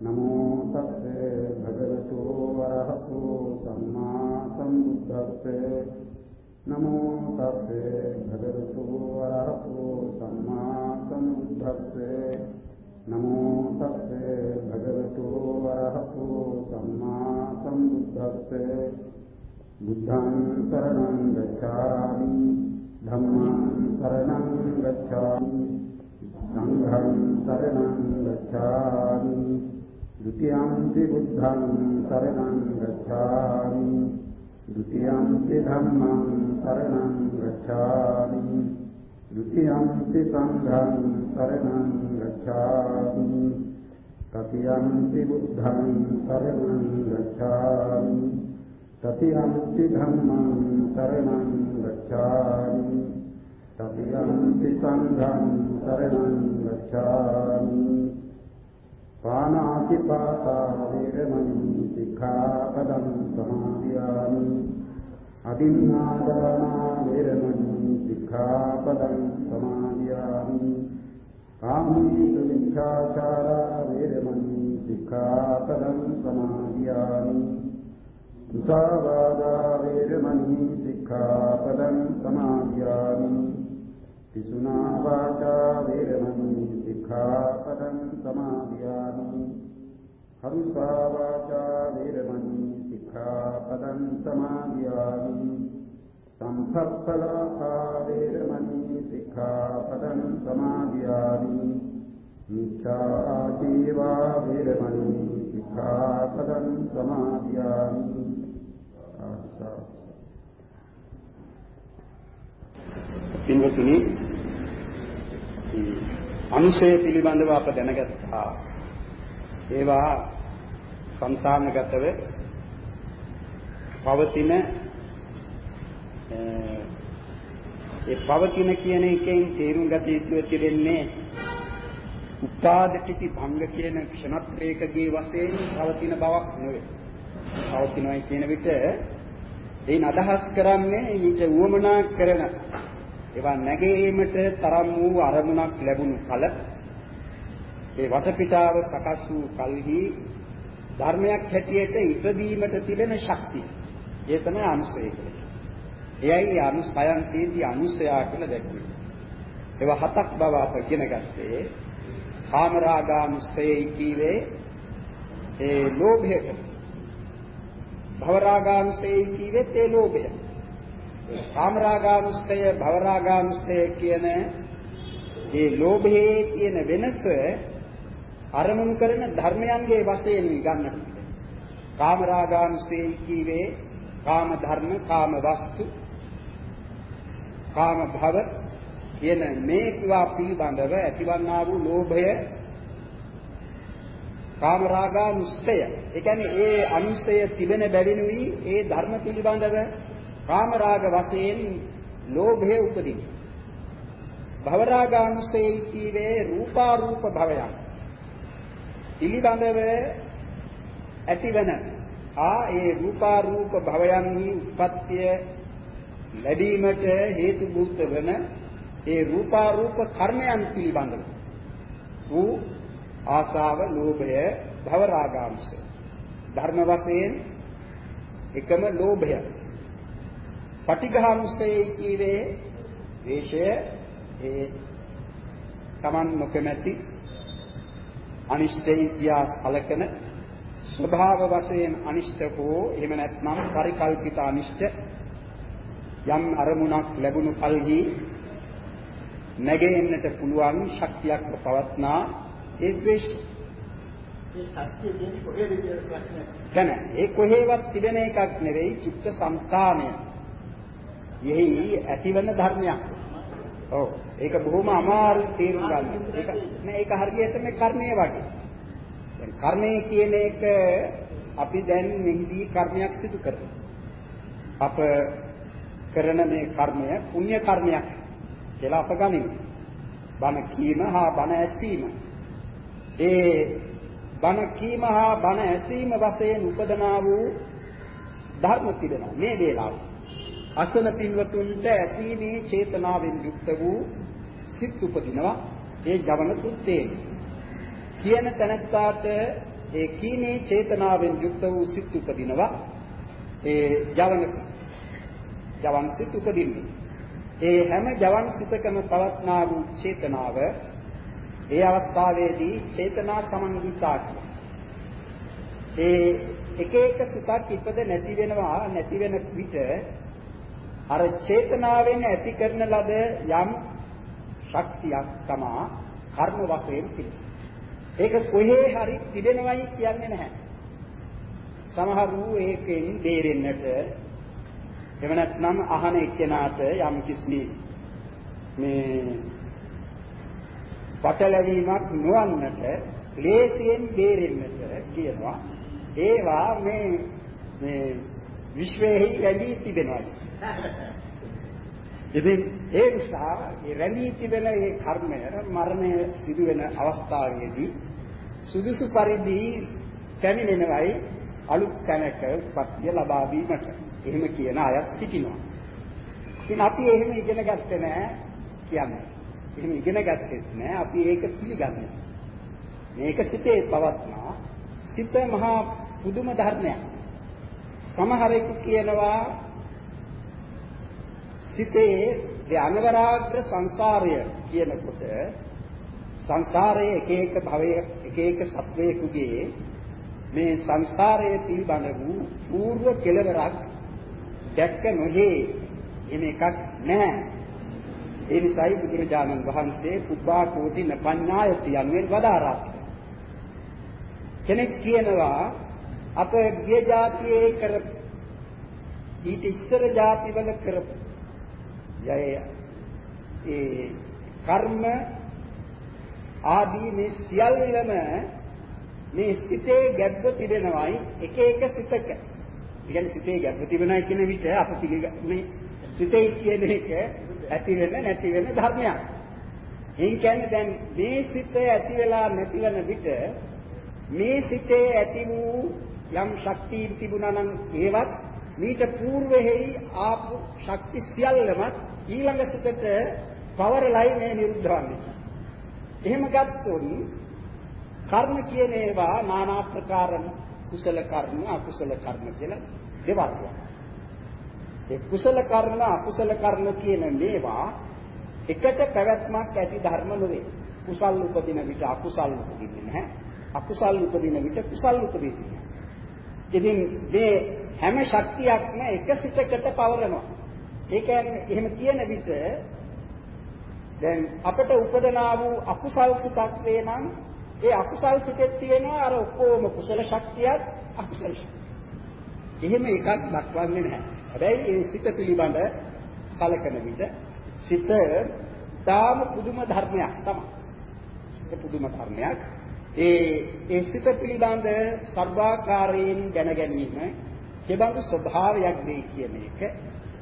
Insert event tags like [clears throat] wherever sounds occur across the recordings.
නමෝ තස්සේ භගවතු වරහතු සම්මා සම්බුද්දස්සේ නමෝ තස්සේ භගවතු වරහතු සම්මා සම්බුද්දස්සේ නමෝ තස්සේ භගවතු වරහතු සම්මා සම්බුද්දස්සේ බුද්ධං සරණං ගච්ඡාමි ධම්මං සරණං ගච්ඡාමි සංඝං සරණං ගච්ඡාමි द्वितीयांति बुद्धं शरणं गच्छामि। द्वितीयांति धम्मं शरणं गच्छामि। द्वितीयांति सङ्घं शरणं गच्छामि। तृतीयांति बुद्धं शरणं गच्छामि। तृतीयांति धम्मं शरणं गच्छामि। तृतीयांति सङ्घं शरणं गच्छामि। පානාතිපාතා වේරමණී සික්ඛාපදං සමාදියාමි අදින්නාදානා වේරමණී සික්ඛාපදං සමාදියාමි කාමීත විචාචාරා වේරමණී සික්ඛාපදං සමාදියාමි මුසාවාදා වේරමණී සික්ඛාපදං සමාදියාමි පිසුනා වාචා වේරමණී සික්ඛාපදං සමාදියාමි හරුසා වාචා වේරමණී සික්ඛාපදං සමාදියාමි සම්පප්පලාපා වේරමණී සික්ඛාපදං සමාදියාමි මිච්ඡා ජීවා වේරමණී සික්ඛාපදං සමාදියාමි පින්වතුනි අනුශය පිළිබඳව අප දැනගත්තා. ඒවා సంతానගතව පවතින ඒ පවතින කියන එකෙන් තේරුම් ගත යුතු තිබෙන්නේ උපාදිතී භංග කියන ක්ෂණත්‍රයකගේ වශයෙන් පවතින බවක් නෙවෙයි. පවතිනයි කියන විට ඒ නදහස් කරන්නේ ඊට උවමනා කරන ඒවා නැගීමට තරම් වූ අරමුණක් ලැබුණු කල ඒ වටපිටාව සකස් වූ කල්හි ධර්මයක් හැටියට ඉපදීමට තිබෙන ශක්තිය. ඒ තමයි අනුසය කියන්නේ. එයයි අනුසයන් තීති අනුසයා කියලා දැක්වෙන්නේ. ඒවා හතක් බව අප ඉගෙන ගත්තේ කාමරාගානුසයයි කීවේ ඒ ලෝභයට. භවරාගානුසයයි කීවෙත් ඒ ලෝභය. කාමරාගානුස්සය භවරාගානුස්සය කියන මේ ලෝභයේ තියෙන වෙනස අරමුණු කරන ධර්මයන්ගේ වශයෙන් ගන්නට කාමරාගානුස්සය කීවේ කාම ධර්ම කාම වස්තු කාම භව කියන මේ කිවා පිළිබඳව ඇතිවන්නා වූ ලෝභය කාමරාගානුස්සය. ඒ කියන්නේ ඒ අනුස්සය තිබෙන බැවිනුයි ඒ ධර්ම පිළිබඳව කාම රාග වශයෙන් ලෝභය උපදින. භවරාගානුසෙයි කීවේ රූපාරූප භවයන්. පිළිබඳව ඇතිවන ආ ඒ රූපාරූප භවයන්හි උප්පත්තිය ලැබීමට හේතු භූත වන ඒ රූපාරූප කර්මයන් පිළිබඳව වූ ආසාව ලෝභය භවරාගාංශ ධර්ම වශයෙන් එකම ලෝභය පටිඝානුස්සයේ කීවේ වේශය ඒ Taman නොකමැති අනිෂ්ඨයි කියා සලකන ස්වභාව වශයෙන් අනිෂ්ඨ හෝ එහෙම නැත්නම් පරිකල්පිත අනිෂ්ඨ යම් අරමුණක් ලැබුණු කලෙහි නැගෙන්නට පුළුවන් ශක්තියක් පවත්නා ඒ ද්වේෂ ඒ සත්‍ය දෙන්නේ කොහෙද කියලා ප්‍රශ්නයක්. ඒ කොහේවත් තිබෙන එකක් නෙවෙයි චිත්ත සංතානය. යෙහි ඇතිවන ධර්මයක්. ඔව්. ඒක බොහොම අමාරු තේරුම් ගන්න. ඒක නෑ ඒක හරියටම කර්මය වගේ. දැන් කර්මය කියන එක අපි දැන් මෙහිදී කර්මයක් සිදු කරනවා. අප කරන මේ කර්මය පුණ්‍ය කර්මයක් කියලා අප ගනිමු. බණ කීම හා බණ ඇසීම. ඒ බණ කීම හා බණ ඇසීම වශයෙන් උපදනා වූ ධර්ම තිබෙනවා මේ වේලාවේ. අසන පින්වතුන්ට ඇසීමේ චේතනාවෙන් යුක්ත වූ සිත් උපදිනවා ඒ ජවන කෘත්‍යයෙන් කියන තැනත්තාට ඒ කීනේ චේතනාවෙන් යුක්ත වූ සිත් උපදිනවා. ඒ ජවන ජවන් සිත් උපදින්නේ. ඒ හැම ජවන් සිතකම පවත්නා වූ චේතනාව ඒ අවස්ථාවේදී චේතනා සමන්විතා ඒ එක එක සුතක් ඉපද නැති වෙනවා නැති වෙන විට අර චේතනාවෙන් ඇති කරන ලද යම් ශක්තියක් තමා කර්ම වශයෙන් තිබෙනවා. ඒක කොහේ හරි තිබෙනවයි කියන්නේ නැහැ. සමහරු ඒකෙන් බේරෙන්නට එහෙම නැත්නම් අහන එක්කෙනාට යම් කිසි මේ පටලැවීමක් නොවන්නට ලේසියෙන් බේරෙන්නට කියනවා ඒවා මේ මේ විශ්වයේ රැඳී තිබෙනවා [laughs] ඉතින් ඒ නිසා මේ රැඳී තිබෙන මේ කර්මය මරණය සිදු වෙන අවස්ථාවේදී සුදුසු පරිදි පැමිණෙනවයි අලුත් තැනක උපත්ය ලබා දීමට. එහෙම කියන අයත් සිටිනවා. ඉතින් අපි එහෙම ඉගෙන ගත්තේ නැහැ කියන්නේ. එහෙම ඉගෙන ගත්තේ නැහැ. අපි ඒක පිළිගන්නේ. මේක සිතේ පවත්නා සිත මහා පුදුම ධර්මයක්. සමහරෙකු කියනවා සිතේ ධනවරාග්‍ර සංසාරය කියනකොට සංසාරයේ එක එක භවයේ එක එක සත්වයකගේ මේ සංසාරයේ පිළිබඳ වූ పూర్ව කෙලවරක් දැක්ක නොහේ එන එකක් නැහැ. ඒ නිසායි බුදුරජාණන් වහන්සේ පුබ්බා කෝටි නපඤ්ඤාය කියන්නේ වදාරා. කෙනෙක් කියනවා අප ගිය જાතියේ කර ඊට ඉස්සර જાතිවල කරපු ඒ කර්ම ආදී මේ සියල්ලම මේ සිතේ ගැබ්ව තිබෙනවයි එක එක සිතක. ඒ කියන්නේ සිතේ ගැබ්ව තිබෙනයි කියන විට අප පිළිගන්නේ සිතේ කියන එක ඇති වෙන නැති වෙන ධර්මයක්. ඒ කියන්නේ දැන් මේ සිත ඇති වෙලා නැති වෙන විට මේ සිතේ ඇති වූ යම් ශක්තිය තිබුණා නම් ඒවත් මීට పూర్වෙහි ආපු ශක්ති සියල්ලම ඊළඟ සිතට පවර් ලයිනේ නිරුද්ධවන්නේ. එහෙම ගත්තොත් කර්ම කියන ඒවා নানা ප්‍රකාර කුසල කර්ම අකුසල කර්ම කියලා දෙවල් ඒ කුසල කර්ම අකුසල කර්ම කියන මේවා එකට පැවැත්මක් ඇති ධර්ම නෙවේ. කුසල් උපදින විට අකුසල් උපදින්නේ නැහැ. අකුසල් උපදින විට කුසල් උපදින්නේ. ඉතින් මේ හැම ශක්තියක්ම එක සිතකට පවරනවා. ඒ කියන්නේ එහෙම කියන විට දැන් අපට උපදනා වූ අකුසල් සිතක් වේ නම් ඒ අකුසල් සිතෙත් තියෙනවා අර ඔක්කොම කුසල ශක්තියක් අකුසල එහෙම එකක් දක්වන්නේ නැහැ. හැබැයි ඒ සිත පිළිබඳ සලකන විට සිත තාම පුදුම ධර්මයක් තමයි. ඒ පුදුම ධර්මයක්. ඒ ඒ සිත පිළිබඳ සර්වාකාරයෙන් දැන ගැනීම කෙබඳු ස්වභාවයක් වේ කියන එක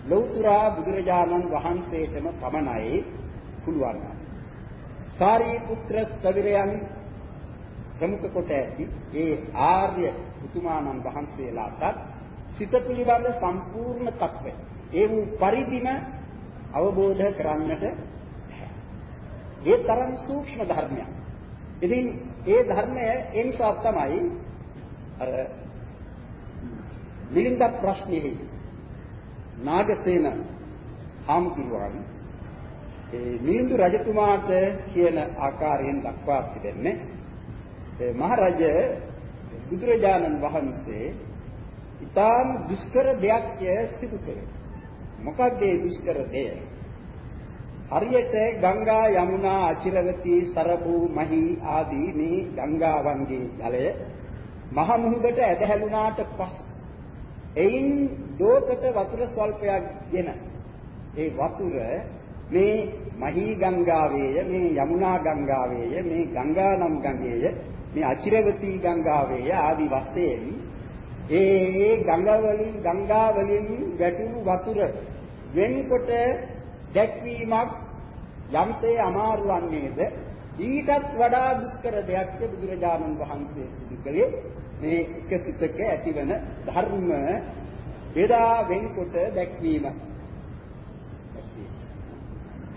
ලෞතුරා බුදුරජාණන් වහන්සේටම පමණයි පුළුවන්. සාරිපුත්‍ර ස්තවිරයන් ප්‍රමුඛ කොට ඇති ඒ ආර්ය උතුමාණන් වහන්සේලාට සිත පිළිබඳ සම්පූර්ණ තත්ත්වය ඒ වූ පරිදිම අවබෝධ කරන්නට ඒ තරම් සූක්ෂම ධර්මයක්. ඉතින් ඒ ධර්මය ඒ නිසා තමයි අර මිලින්ද ප්‍රශ්නෙහි නාගසේන හාමුදුරුවන් ඒ මිලිඳු රජතුමාට කියන ආකාරයෙන් දක්වා තිබෙන්නේ ඒ මහරජ බුදුරජාණන් වහන්සේ ඊටාම් දුෂ්කර දෙයක් සිදු කළේ. මොකක්ද ඒ දුෂ්කර දෙය? හරියට ගංගා යමුනා අචිරවතී සරබූ මහී ආදී මේ ගංගාවන්ගේ ජලය මහ මුහුදට ඇදහැළුණාට පසු එයින් දෝතට වතුර ස්වල්පයක් ගෙන. ඒ වතුර මේ මහී ගංගාවේය මේ යමුනා ගංගාවේය මේ ගංගා නම් ගඟේය මේ අචිරවතී ගංගාවේය ආදි වශයෙන් ඒ ගංගාවලින් ගංගාවලින් වැටුණු වතුර වෙන්කොට දැක්වීමක් යම්සේ අමාරු වන්නේද? ඊටත් වඩා දුෂ්කර දෙයක් බුදුරජාණන් වහන්සේ සිදු කළේ? මේ එක සිතක ඇතිවන ධර්ම බෙදා වෙන්කොට දැක්වීම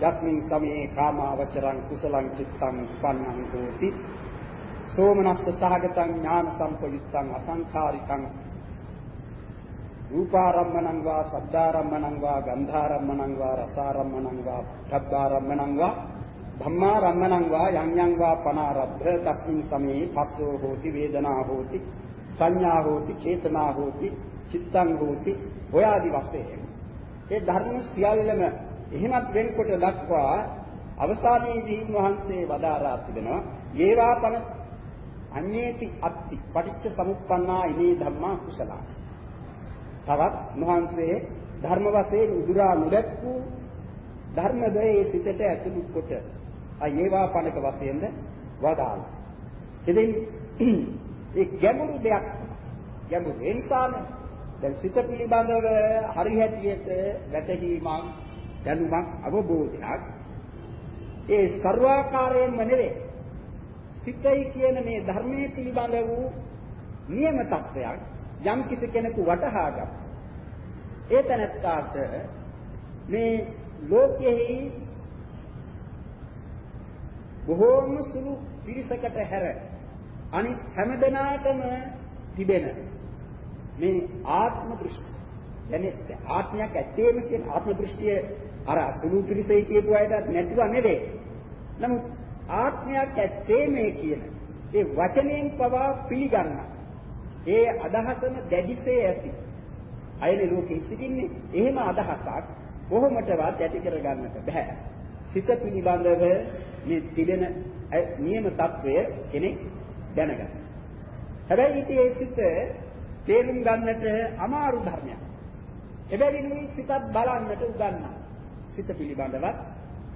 යස්මින් සමේ කාමාවචරං කුසලං චිත්තං උපන්නං හෝති. සෝමනස්ස සහගතං ඥාන සම්පයුත්තං අසංඛාරිකං. රූපාරම්මණං වා සද්ධාරම්මණං වා ගන්ධාරම්මණං වා රසාරම්මණං වා ඨබ්බාරම්මණං වා ධම්මාරම්මණං වා යං යං වා පනාරබ්ධ තස්මින් සමේ පස්සෝ හෝති වේදනා හෝති සංඥා හෝති චේතනා හෝති චිත්තං හෝති ඔය ආදි වශයෙන්. ඒ ධර්ම සියල්ලම එහෙමත් වෙන්කොට දක්වා අවසානයේදී වහන්සේ වදාරා තිබෙනවා ඒවා පන අඤ්ඤේති අත්ති පටිච්ච සමුප්පන්නා ඉමේ ධම්මා කුසලා. තවත් වහන්සේ ධර්ම වශයෙන් උදුරා නොදැක්වූ ධර්මදයේ සිතට ඇතුළු කොට ආ ඒවා පණක වශයෙන්ද වදාළා. ඉතින් [clears throat] ඒ ගැඹුරු දෙයක් ගැඹුරු ඒ නිසාම දැන් සිත පිළිබඳව හරි හැටියට වැටහීමක් දැනුමක් අවබෝධයක් ඒ ਸਰවාකාරයෙන්ම නෙවෙයි සිතයි කියන මේ ධර්මයේ පිළිබඳ වූ නියම තත්වයක් යම් කිසි කෙනෙකු වටහා ගන්න. ඒ තැනත්තාට මේ ලෝකෙහි බොහෝම සුළු පිරිසකට හැර අනිත් හැමදෙනාටම තිබෙන මේ ආත්ම දෘෂ්ටි කියන්නේ ආත්මයක් ඇත්තේම කියන ආත්ම දෘෂ්ටිය අර සුළු පිරිසේ කියපු අයට නැතිව නෙවෙයි. නමුත් ආත්මයක් ඇත්තේ මේ කියන ඒ වචනයෙන් පවා පිළිගන්න. ඒ අදහසම දැඩිසේ ඇති. අයනේ ලෝකෙ සිටින්නේ එහෙම අදහසක් කොහොමටවත් ඇති කරගන්නට බෑ. සිත පිළිබඳව මේ තිබෙන නියම తත්වය කෙනෙක් දැනගන්න. හැබැයි ඉතින් ඒ සිත තේරුම් ගන්නට අමාරු ධර්මයක්. එබැවින් මේ සිතත් බලන්නට උගන්වනවා. සිත පිළිබඳව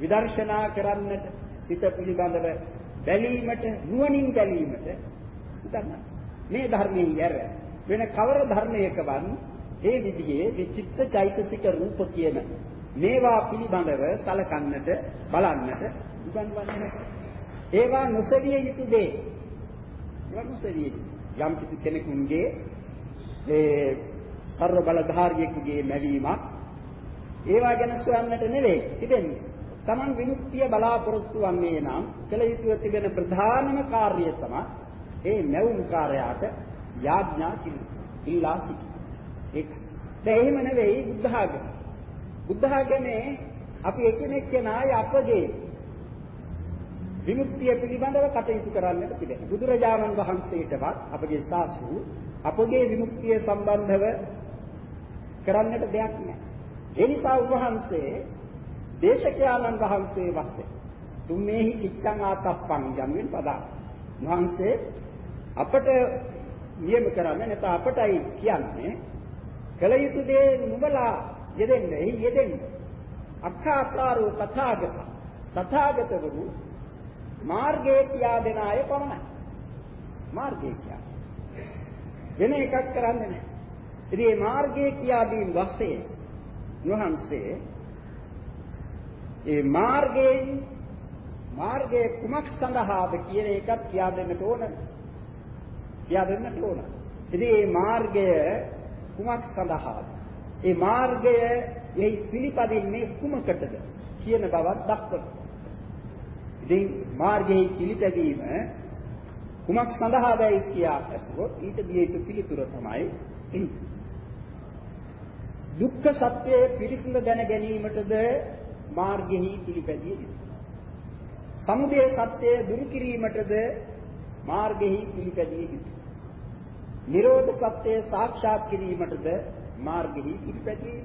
විදර්ශනා කරන්නට සිත පිළිබඳව බැලීමට නුවණින් බැලීමට උගන්වනවා. මේ ධර්මයේ යර වෙන කවර ධර්මයකවත් ඒ විදිහේ විචිත්ත චෛතසික රූප කියන මේවා පිළිබඳව සලකන්නට බලන්නට උගන්වන්නේ නැහැ. ඒවා නොසෙවිය යුතු දේ. ඒවා නොසෙවිය යුතු. යම් කිසි කෙනෙකුගේ ඒ ਸਰව බලධාරියෙකුගේ මැවීමක් ඒවා ගැන සොයන්නට නෙවෙයි තිබෙන්නේ. Taman විමුක්තිය බලාපොරොත්තු වන්නේ නම් කළ යුතුව තිබෙන ප්‍රධානම කාර්යය තමයි ඒ නැවුම් කාර්යයට යාඥා කිරීම. ඉල්ලා සිටීම. ඒක. දැන් එහෙම නෙවෙයි බුද්ධ ආගම. බුද්ධ ආගමේ අපි එකිනෙක කෙනායි අපගේ විමුක්තිය පිළිබඳව කටයුතු කරන්නට පිළිදෙන. බුදුරජාණන් වහන්සේටවත් අපගේ සාසු අපගේ විමුක්තිය සම්බන්ධව කරන්නට දෙයක් නැහැ. ඒ නිසා උන්වහන්සේ දේශකයාණන් වහන්සේ වස්සේ තුන්නේහි කිච්ඡං ආතප්පං යම්ෙන් පදා. වහන්සේ අපට නියම කරන්නේ නැත අපටයි කියන්නේ කල යුතු දේ නුඹලා යෙදෙන්න එහි යෙදෙන්න අක්ඛාකාරෝ තථාගත තථාගතවරු මාර්ගයේ කියා දෙන අය පමණයි. මාර්ගය කියා. වෙන එකක් කරන්නේ නැහැ. ඉතින් මේ මාර්ගයේ කියා දීම වශයෙන් වහන්සේ ඒ මාර්ගයෙන් මාර්ගයේ කුමක් සඳහාද කියන එකත් කියා දෙන්නට ඕන කියා දෙන්නට ඕන. ඉතින් මේ මාර්ගය කුමක් සඳහාද? ඒ මාර්ගය එහි පිළිපදින්නේ කුමකටද කියන බවක් දක්වනවා. ඉතින් මාර්ගයේ පිළිපැදීම කුමක් සඳහාදයි කියා ඇසුවොත් ඊට දිය යුතු පිළිතුර තමයි දුක්ඛ සත්‍යය පිරිසිදු දැන ගැනීමටද මාර්ගෙහි පිළිපැදිය යුතුය. සමුදය සත්‍යය දුරු කිරීමටද මාර්ගෙහි පිළිපැදිය යුතුය. නිරෝධ සත්‍යය සාක්ෂාත් කිරීමටද මාර්ගෙහි පිළිපැදී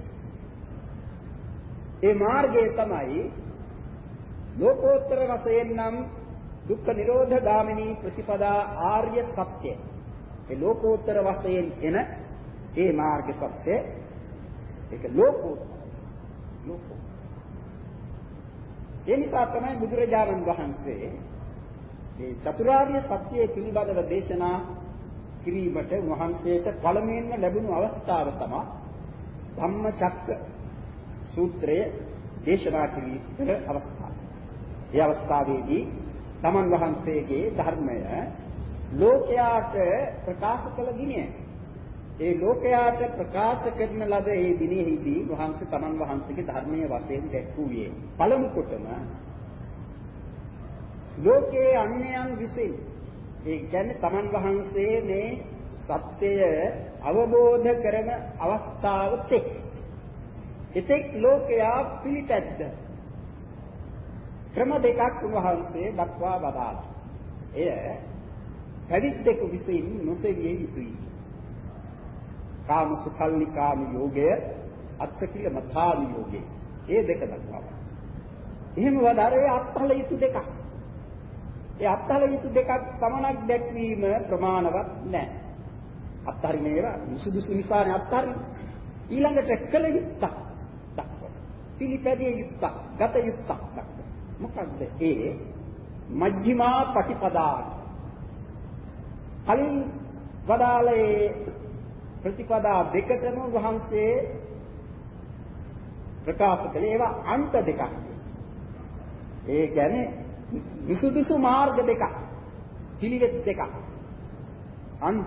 ඒ මාර්ගය තමයි ලෝකෝත්තර වශයෙන් නම් දුක්ඛ නිරෝධ ගාමිනී ප්‍රතිපදා ආර්ය සත්‍ය. ඒ ලෝකෝත්තර වශයෙන් එන ඒ මාර්ග සත්‍ය ඒක ලෝකෝත්තර. ලෝකෝ. ඒ නිසා තමයි බුදුරජාණන් වහන්සේ මේ චතුරාර්ය සත්‍ය පිළිබඳව දේශනා කිරීමට වහන්සේට පළමුවෙන්ම ලැබුණු අවස්ථාව තමයි ධම්මචක්ක සූත්‍රය දේශනා කිරීමේ අවස්ථාව. ඒ අවස්ථාවේදී තමන් වහන්සේගේ ධර්මය ලෝකයාට ප්‍රකාශ කළ දිනය. ඒ ලෝකයාට ප්‍රකාශ කරන ලද ඒ දිනෙහිදී වහන්සේ තමන් වහන්සේගේ ධර්මයේ වශයෙන් දැක්වුවේ. පළමු කොටම ලෝකයේ අන්‍යයන් විසින්. ඒ කියන්නේ තමන් වහන්සේ මේ සත්‍යය අවබෝධ කරන අවස්ථාව තෙක්. එතෙක් ලෝකයා පිළිපැද්ද. ක්‍රම දෙකක් උන්වහන්සේ දක්වා වදාළා. එය පැවිද්දෙකු විසින් නොසෙවිය යුතුයි. කාම සුඛල්ලි කාම යෝගය අත්තිකිල මථාලි යෝගය. ඒ දෙක දක්වා. එහෙම වදාරේ අත්හල යුතු දෙකක්. ඒ අත්හල යුතු දෙකක් පමණක් දැක්වීම ප්‍රමාණවත් නැහැ. අත්හරින ඒවා සුදුසු නිසානේ අත්හරින. ඊළඟට කළ යුත්තක් දක්වන. පිළිපැදිය යුත්තක්, ගත යුත්තක් දක්වන. මොකක්ද ඒ මජ්ක්‍ධිමා පටිපදා කලින් වදාළේ ප්‍රතිපදා දෙකටම වහන්සේ ප්‍රකාශ කළේ ඒවා අන්ත දෙකක්. ඒ කියන්නේ විසුදුසු මාර්ග දෙකක්. පිළිවෙත් දෙකක්. අන්ත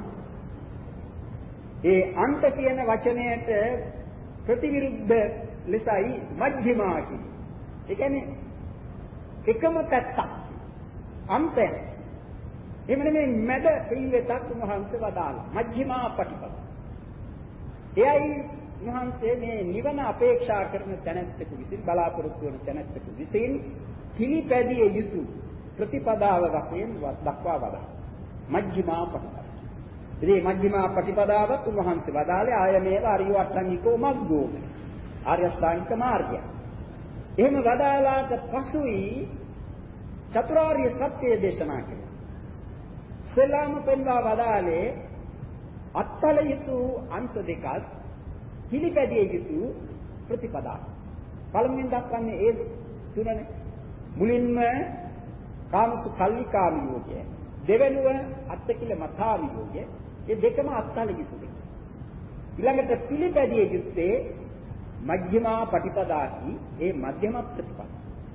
ඒ අන්ත කියන වචනයට ප්‍රතිවිරුද්ධ ලෙසයි මජ්ක්‍ධිමා කියන්නේ. ඒ කියන්නේ එකම පැත්තක්. අන්තය. එහෙම නෙමෙයි මැද පිළිවෙතක් උන්වහන්සේ වදාලා. මජ්ක්‍ධිමා ප්‍රතිපද. එයයි උන්වහන්සේ මේ නිවන අපේක්ෂා කරන තැනැත්තෙකු විසින් බලාපොරොත්තු වන තැනැත්තෙකු විසින් පිළිපැදිය යුතු ප්‍රතිපදාව වශයෙන් දක්වා වදා. මජ්ක්‍ධිමා ප්‍රතිපද. ඉතින් මජ්ක්‍ධිමා ප්‍රතිපදාවත් උන්වහන්සේ වදාළේ ආය මේව අරිය අට්ඨංගිකෝ මග්ගෝ. ආර්ය අෂ්ටාංගික මාර්ගය. එහෙම වදාලාට පසුයි චතුරාර්ය සත්‍ය දේශනා කළා. සලාම පෙන්වා වදාලේ අත්තල යුතු අන්ත දෙකක් පිළිපැදිය යුතු ප්‍රතිපදා. පළමුවෙන් දක්වන්නේ ඒ තුනනේ. මුලින්ම කාමසු කල්ලිකාම යෝගය. දෙවෙනුව අත්තකිල මථාම යෝගය. මේ දෙකම අත්තල යුතු දෙක. ඊළඟට පිළිපැදිය යුත්තේ මධ්‍යමා පටිපදාහි ඒ මධ්‍යම ප්‍රතිපදා.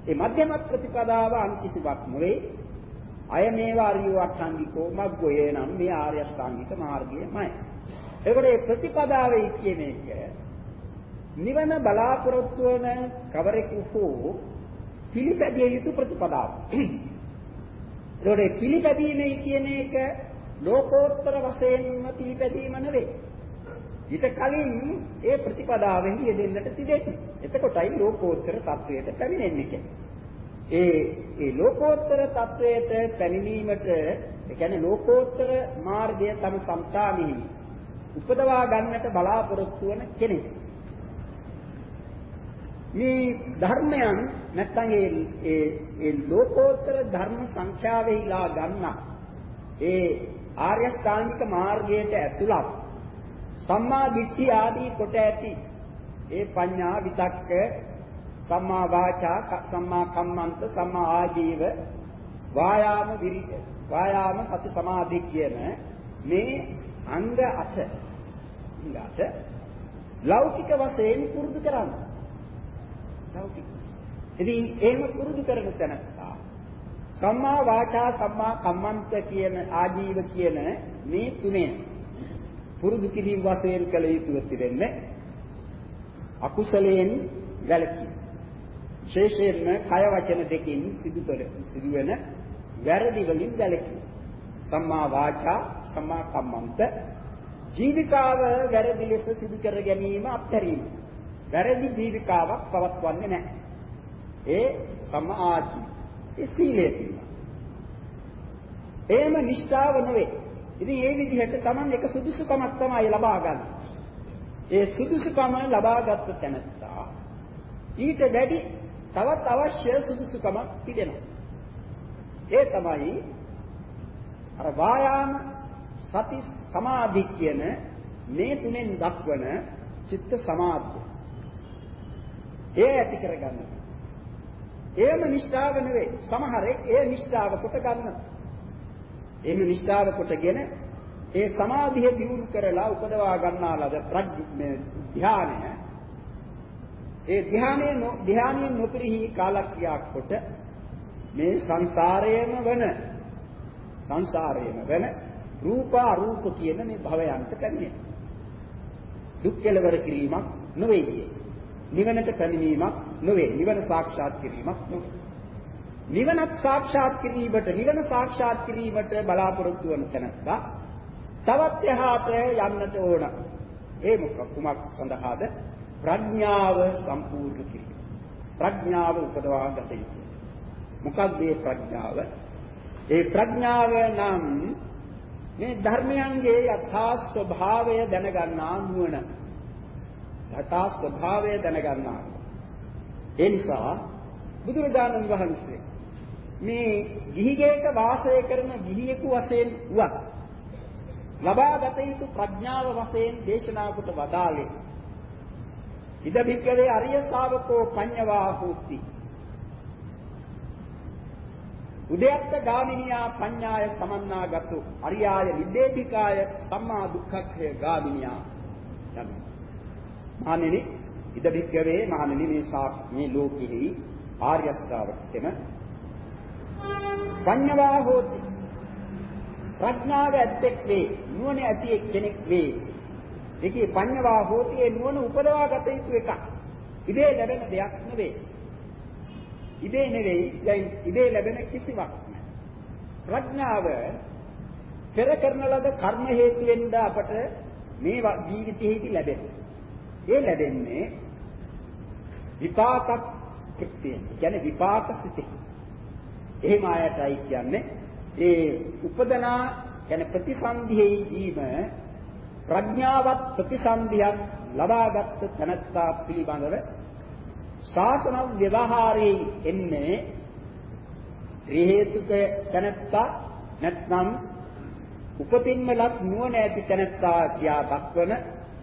ඒ මධ්‍යම ප්‍රතිපදාව අන්තිසිවක් නෙවෙයි. අය මේවා අරියෝ අට්ඨාංගිකෝ මග්ගොය නම් මේ ආර්ය අෂ්ටාංගික මාර්ගයමයි. ඒකට මේ ප්‍රතිපදාවේ කියන එක නිවන බලාපොරොත්තු වන කවරෙකු හෝ පිළිපැදිය යුතු ප්‍රතිපදාව. ඒකට පිළිපැදීමේ කියන එක ලෝකෝත්තර වශයෙන්ම පිළිපැදීම නෙවෙයි. ඊට කලින් ඒ ප්‍රතිපදාවෙන් යෙදෙන්නට තිබෙන්නේ. එතකොටයි ලෝකෝත්තර තත්වයට පැමිණෙන්නේ ඒ ඒ ලෝකෝත්තර තත්වයට පැමිණීමට ඒ කියන්නේ ලෝකෝත්තර මාර්ගය තම සම්තානෙහි උපදවා ගන්නට බලාපොරොත්තු වන කෙනෙක්. මේ ධර්මයන් නැත්නම් ඒ ඒ ඒ ලෝකෝත්තර ධර්ම සංඛ්‍යාවෙහිලා ගන්න ඒ ආර්ය ස්ථානික මාර්ගයට ඇතුළත් සම්මා දිට්ඨි ආදී කොට ඇති. ඒ පඤ්ඤා විතක්ක සම්මා වාචා සම්මා කම්මන්ත සම්මා ආජීව වායාම විරිය වායාම සති සමාධි කියන මේ අංග අට අංග අට ලෞකික වශයෙන් පුරුදු කරන්න. ලෞකික ඉතින් එහෙම පුරුදු කරන තැනත්තා සම්මා වාචා සම්මා කම්මන්ත කියන ආජීව කියන මේ තුනේ පුරුදු කිරීම වශයෙන් කළ යුතුව තිබෙන්නේ අකුසලයෙන් වැළකී. ශේෂයෙන්ම කය වචන දෙකින් සිදු කර සිදුවෙන වැරදි වලින් වැළකී. සම්මා වාචා සම්මා කම්මන්ත ජීවිකාව වැරදි ලෙස සිදු කර ගැනීම අත්හැරීම. වැරදි ජීවිකාවක් පවත්වන්නේ නැහැ. ඒ සමාජී ඒ සීලය තියෙනවා. එහෙම නිෂ්ඨාව නෙවෙයි. ඉතින් ඒ විදිහට Taman එක සුදුසුකමක් තමයි ලබා ගන්න. ඒ සුදුසුකම ලබාගත් තැනත්තා ඊට වැඩි තවත් අවශ්‍ය සුදුසුකමක් තිබෙනවා. ඒ තමයි අර වායාම සති සමාධි කියන මේ තුනෙන් දක්වන චිත්ත සමාධිය. ඒ ඇති කරගන්න. ඒම නිෂ්ඨාව නෙවෙයි. සමහරෙක් ඒ නිෂ්ඨාව කොට ගන්නවා. එහෙම නිෂ්ඨාව කොටගෙන ඒ සමාධිය දියුණු කරලා උපදවා ගන්නා ලද ප්‍රඥා ධානය ඒ ධානයේ ධානයෙන් නොපිරිහි කාලක්‍රියාවක් කොට මේ සංසාරයේම වන සංසාරයේම වන රූප අරූප කියන මේ භවයන්ට පැමිණෙන දුක් කෙලවර කිරීමක් නොවේ. නිවනට පැමිණීමක් නොවේ. නිවන සාක්ෂාත් කිරීමක් නොවේ. නිවනත් සාක්ෂාත් කිරීමට නිවන සාක්ෂාත් කිරීමට බලාපොරොත්තු වන තැනත්තා තවත් එහාට යන්නට ඕන. ඒ මොකක් කුමක් සඳහාද? ප්‍රඥාව සම්පූර්ණ කිරීම. ප්‍රඥාව උපදවා ගත යුතුයි. මොකක්ද මේ ප්‍රඥාව? ඒ ප්‍රඥාව නම් මේ ධර්මයන්ගේ යථා ස්වභාවය දැනගන්නා නුවණ. යථා ස්වභාවය දැනගන්නා. ඒ නිසා බුදුරජාණන් වහන්සේ මේ ගිහිගෙට වාසය කරන ගිහියෙකු වශයෙන් වුවත් ලබාගත යුතු ප්‍රඥාව වශයෙන් දේශනා කොට වදාළේ. ඉද භික්කවේ අරිය ශාවකෝ පඤ්ඤවා හෝති. උදයත්ත ගාමිනියා පඤ්ඤාය සමන්නාගතු අරියාය නිබ්බේධිකාය සම්මා දුක්ඛක්ඛය ගාමිනියා. යමි. මානෙනි ඉද භික්කවේ මානෙනි මේ ශාස් මේ ලෝකෙහි ආර්ය ශ්‍රාවකෙම පඤ්ඤවා හෝති. ප්‍රඥාව ඇත්තෙක් වේ නුවණ ඇති කෙනෙක් වේ. ඒකේ පඤ්ඤවා හෝති ඒ නුවණ උපදවා ගත යුතු එකක්. ඉබේ ලැබෙන දෙයක් නෙවෙයි ඉබේ නෙවෙයි දැන් ඉබේ ලැබෙන කිසිවක් ප්‍රඥාව පෙර කරන ලද කර්ම හේතුවෙන්ද අපට මේ ජීවිතයේදී ලැබෙන්නේ ඒ ලැබෙන්නේ විපාක කෘත්‍යයෙන් කියන්නේ විපාක සිතේ එහෙම ආයතයි කියන්නේ. ඒ උපදනා කියන්නේ ප්‍රතිසන්දියේදීම ප්‍රඥාවත් ප්‍රතිසන්දියක් ලබාගත් තනත්තා පිළිබඳව ශාසන ව්‍යවහාරයේ එන්නේ ත්‍රි හේතුක තනත්තා නැත්නම් උපතින්ම ලක් නුවණ ඇති තනත්තා කියා දක්වන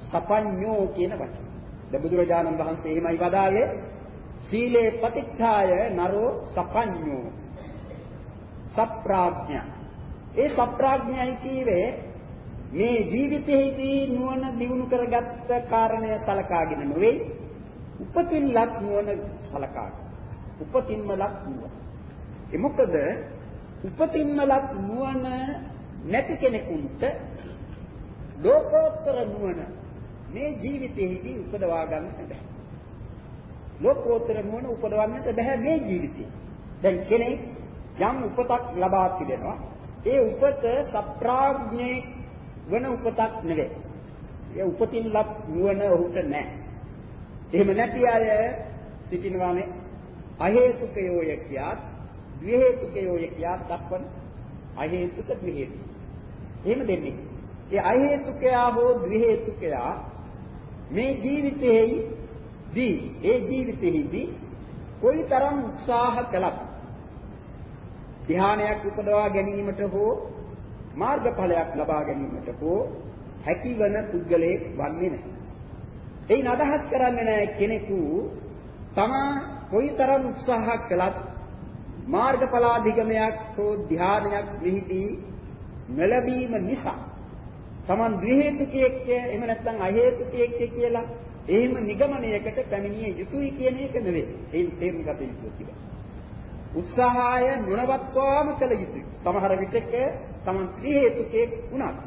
සපඤ්ඤෝ කියන වචන. ද බුදුරජාණන් වහන්සේ එහෙමයි වදාළේ. සීලේ පතිච්ඡාය නරෝ සපඤ්ඤෝ. සප්‍රාඥා. ඒ සප්‍රාඥයයි කීවේ මේ ජීවිතයේදී නුවණ දිනු කරගත්ත කාරණය සලකාගෙන නෙවෙයි උපතින් ලක් නුවණ සලකාගෙන. උපතින්ම ලක් නුවණ. ඒ මොකද උපතින්ම ලක් නුවණ නැති කෙනෙකුට ලෝකෝත්තර නුවණ මේ ජීවිතයේදී උපදවා ගන්නට බැහැ. ලෝකෝත්තර නුවණ උපදවන්නට බැහැ මේ ජීවිතේ. දැන් කෙනෙක් යම් උපතක් ලබා තිබෙනවා. ඒ උපත සප්‍රාඥේ වන උපතක් නෙවෙයි. ඒ උපතින් ලබ නුවණ ඔහුට නැහැ. එහෙම නැති අය සිටිනවානේ අහේතුකයෝය කියාත් ද්විහේතුකයෝය කියාත් දක්වන අහේතුක ද්විහේතුක. එහෙම දෙන්නේ. ඒ අහේතුකයා හෝ ද්විහේතුකයා මේ ජීවිතයේදී ඒ ජීවිතයේදී කොයිතරම් උත්සාහ කළත් ධ්‍යානයක් උපදවා ගැනීමට හෝ මාර්ගඵලයක් ලබා ගැනීමට හෝ හැකිවන පුද්ගලයෙක් වන්නේ නැහැ. එයින් අදහස් කරන්නේ නැහැ කෙනෙකු තමා කොයිතරම් උත්සාහ කළත් මාර්ගඵලාධිගමයක් හෝ ධ්‍යානයක් විහිදී නොලැබීම නිසා තමන් ද්විහේතුකයෙක් එහෙම නැත්නම් අහේතුකයෙක් කියලා එහෙම නිගමනයකට පැමිණිය යුතුයි කියන එක නෙවෙයි. ඒන් තේරුම් ගත යුතුයි. උත්සාහය නොනවත්වාම කළ යුතුයි. සමහර විටක තමන් ත්‍රි හේතුකේ වුණත්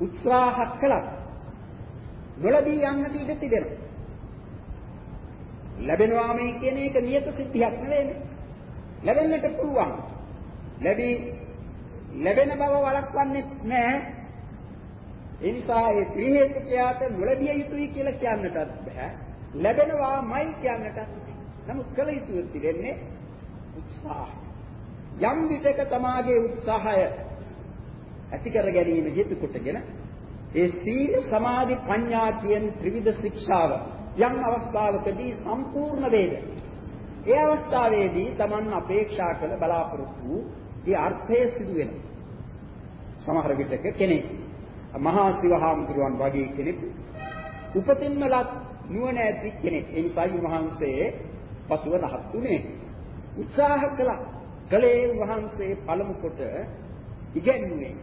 උත්සාහ කළත් නොලැබී යන්නට ඉඩ තිබෙනවා. ලැබෙනවා මේ කියන එක නියත සිද්ධියක් නෙවෙයි. ලැබෙන්නට පුළුවන්. ලැබී ලැබෙන බව වළක්වන්නේ නැහැ. ඒ නිසා ඒ ත්‍රි හේතුකයාට නොලැබිය යුතුයි කියලා කියන්නටත් බෑ. ලැබෙනවාමයි කියන්නටත් නමුත් කළ යුතු තිබෙන්නේ උත්සාහය. යම් විටක තමාගේ උත්සාහය ඇති කර ගැනීම හේතු කොටගෙන ඒ සීල සමාධි ප්‍රඥා කියන ත්‍රිවිධ ශික්ෂාව යම් අවස්ථාවකදී සම්පූර්ණ වේද. ඒ අවස්ථාවේදී Taman අපේක්ෂා කළ බලාපොරොත්තු ඒ අර්ථය සිදු වෙනවා. සමහර විටක කෙනෙක් මහා සිවහාමුදුරුවන් වගේ කෙනෙක් උපතින්ම ලත් නුවණ ඇති කෙනෙක්. ඒ නිසා වහන්සේ පසුව රහත් උනේ. උත්සාහ කළා. කලේ වහන්සේ පළමු කොට ඉගැන්වුවේ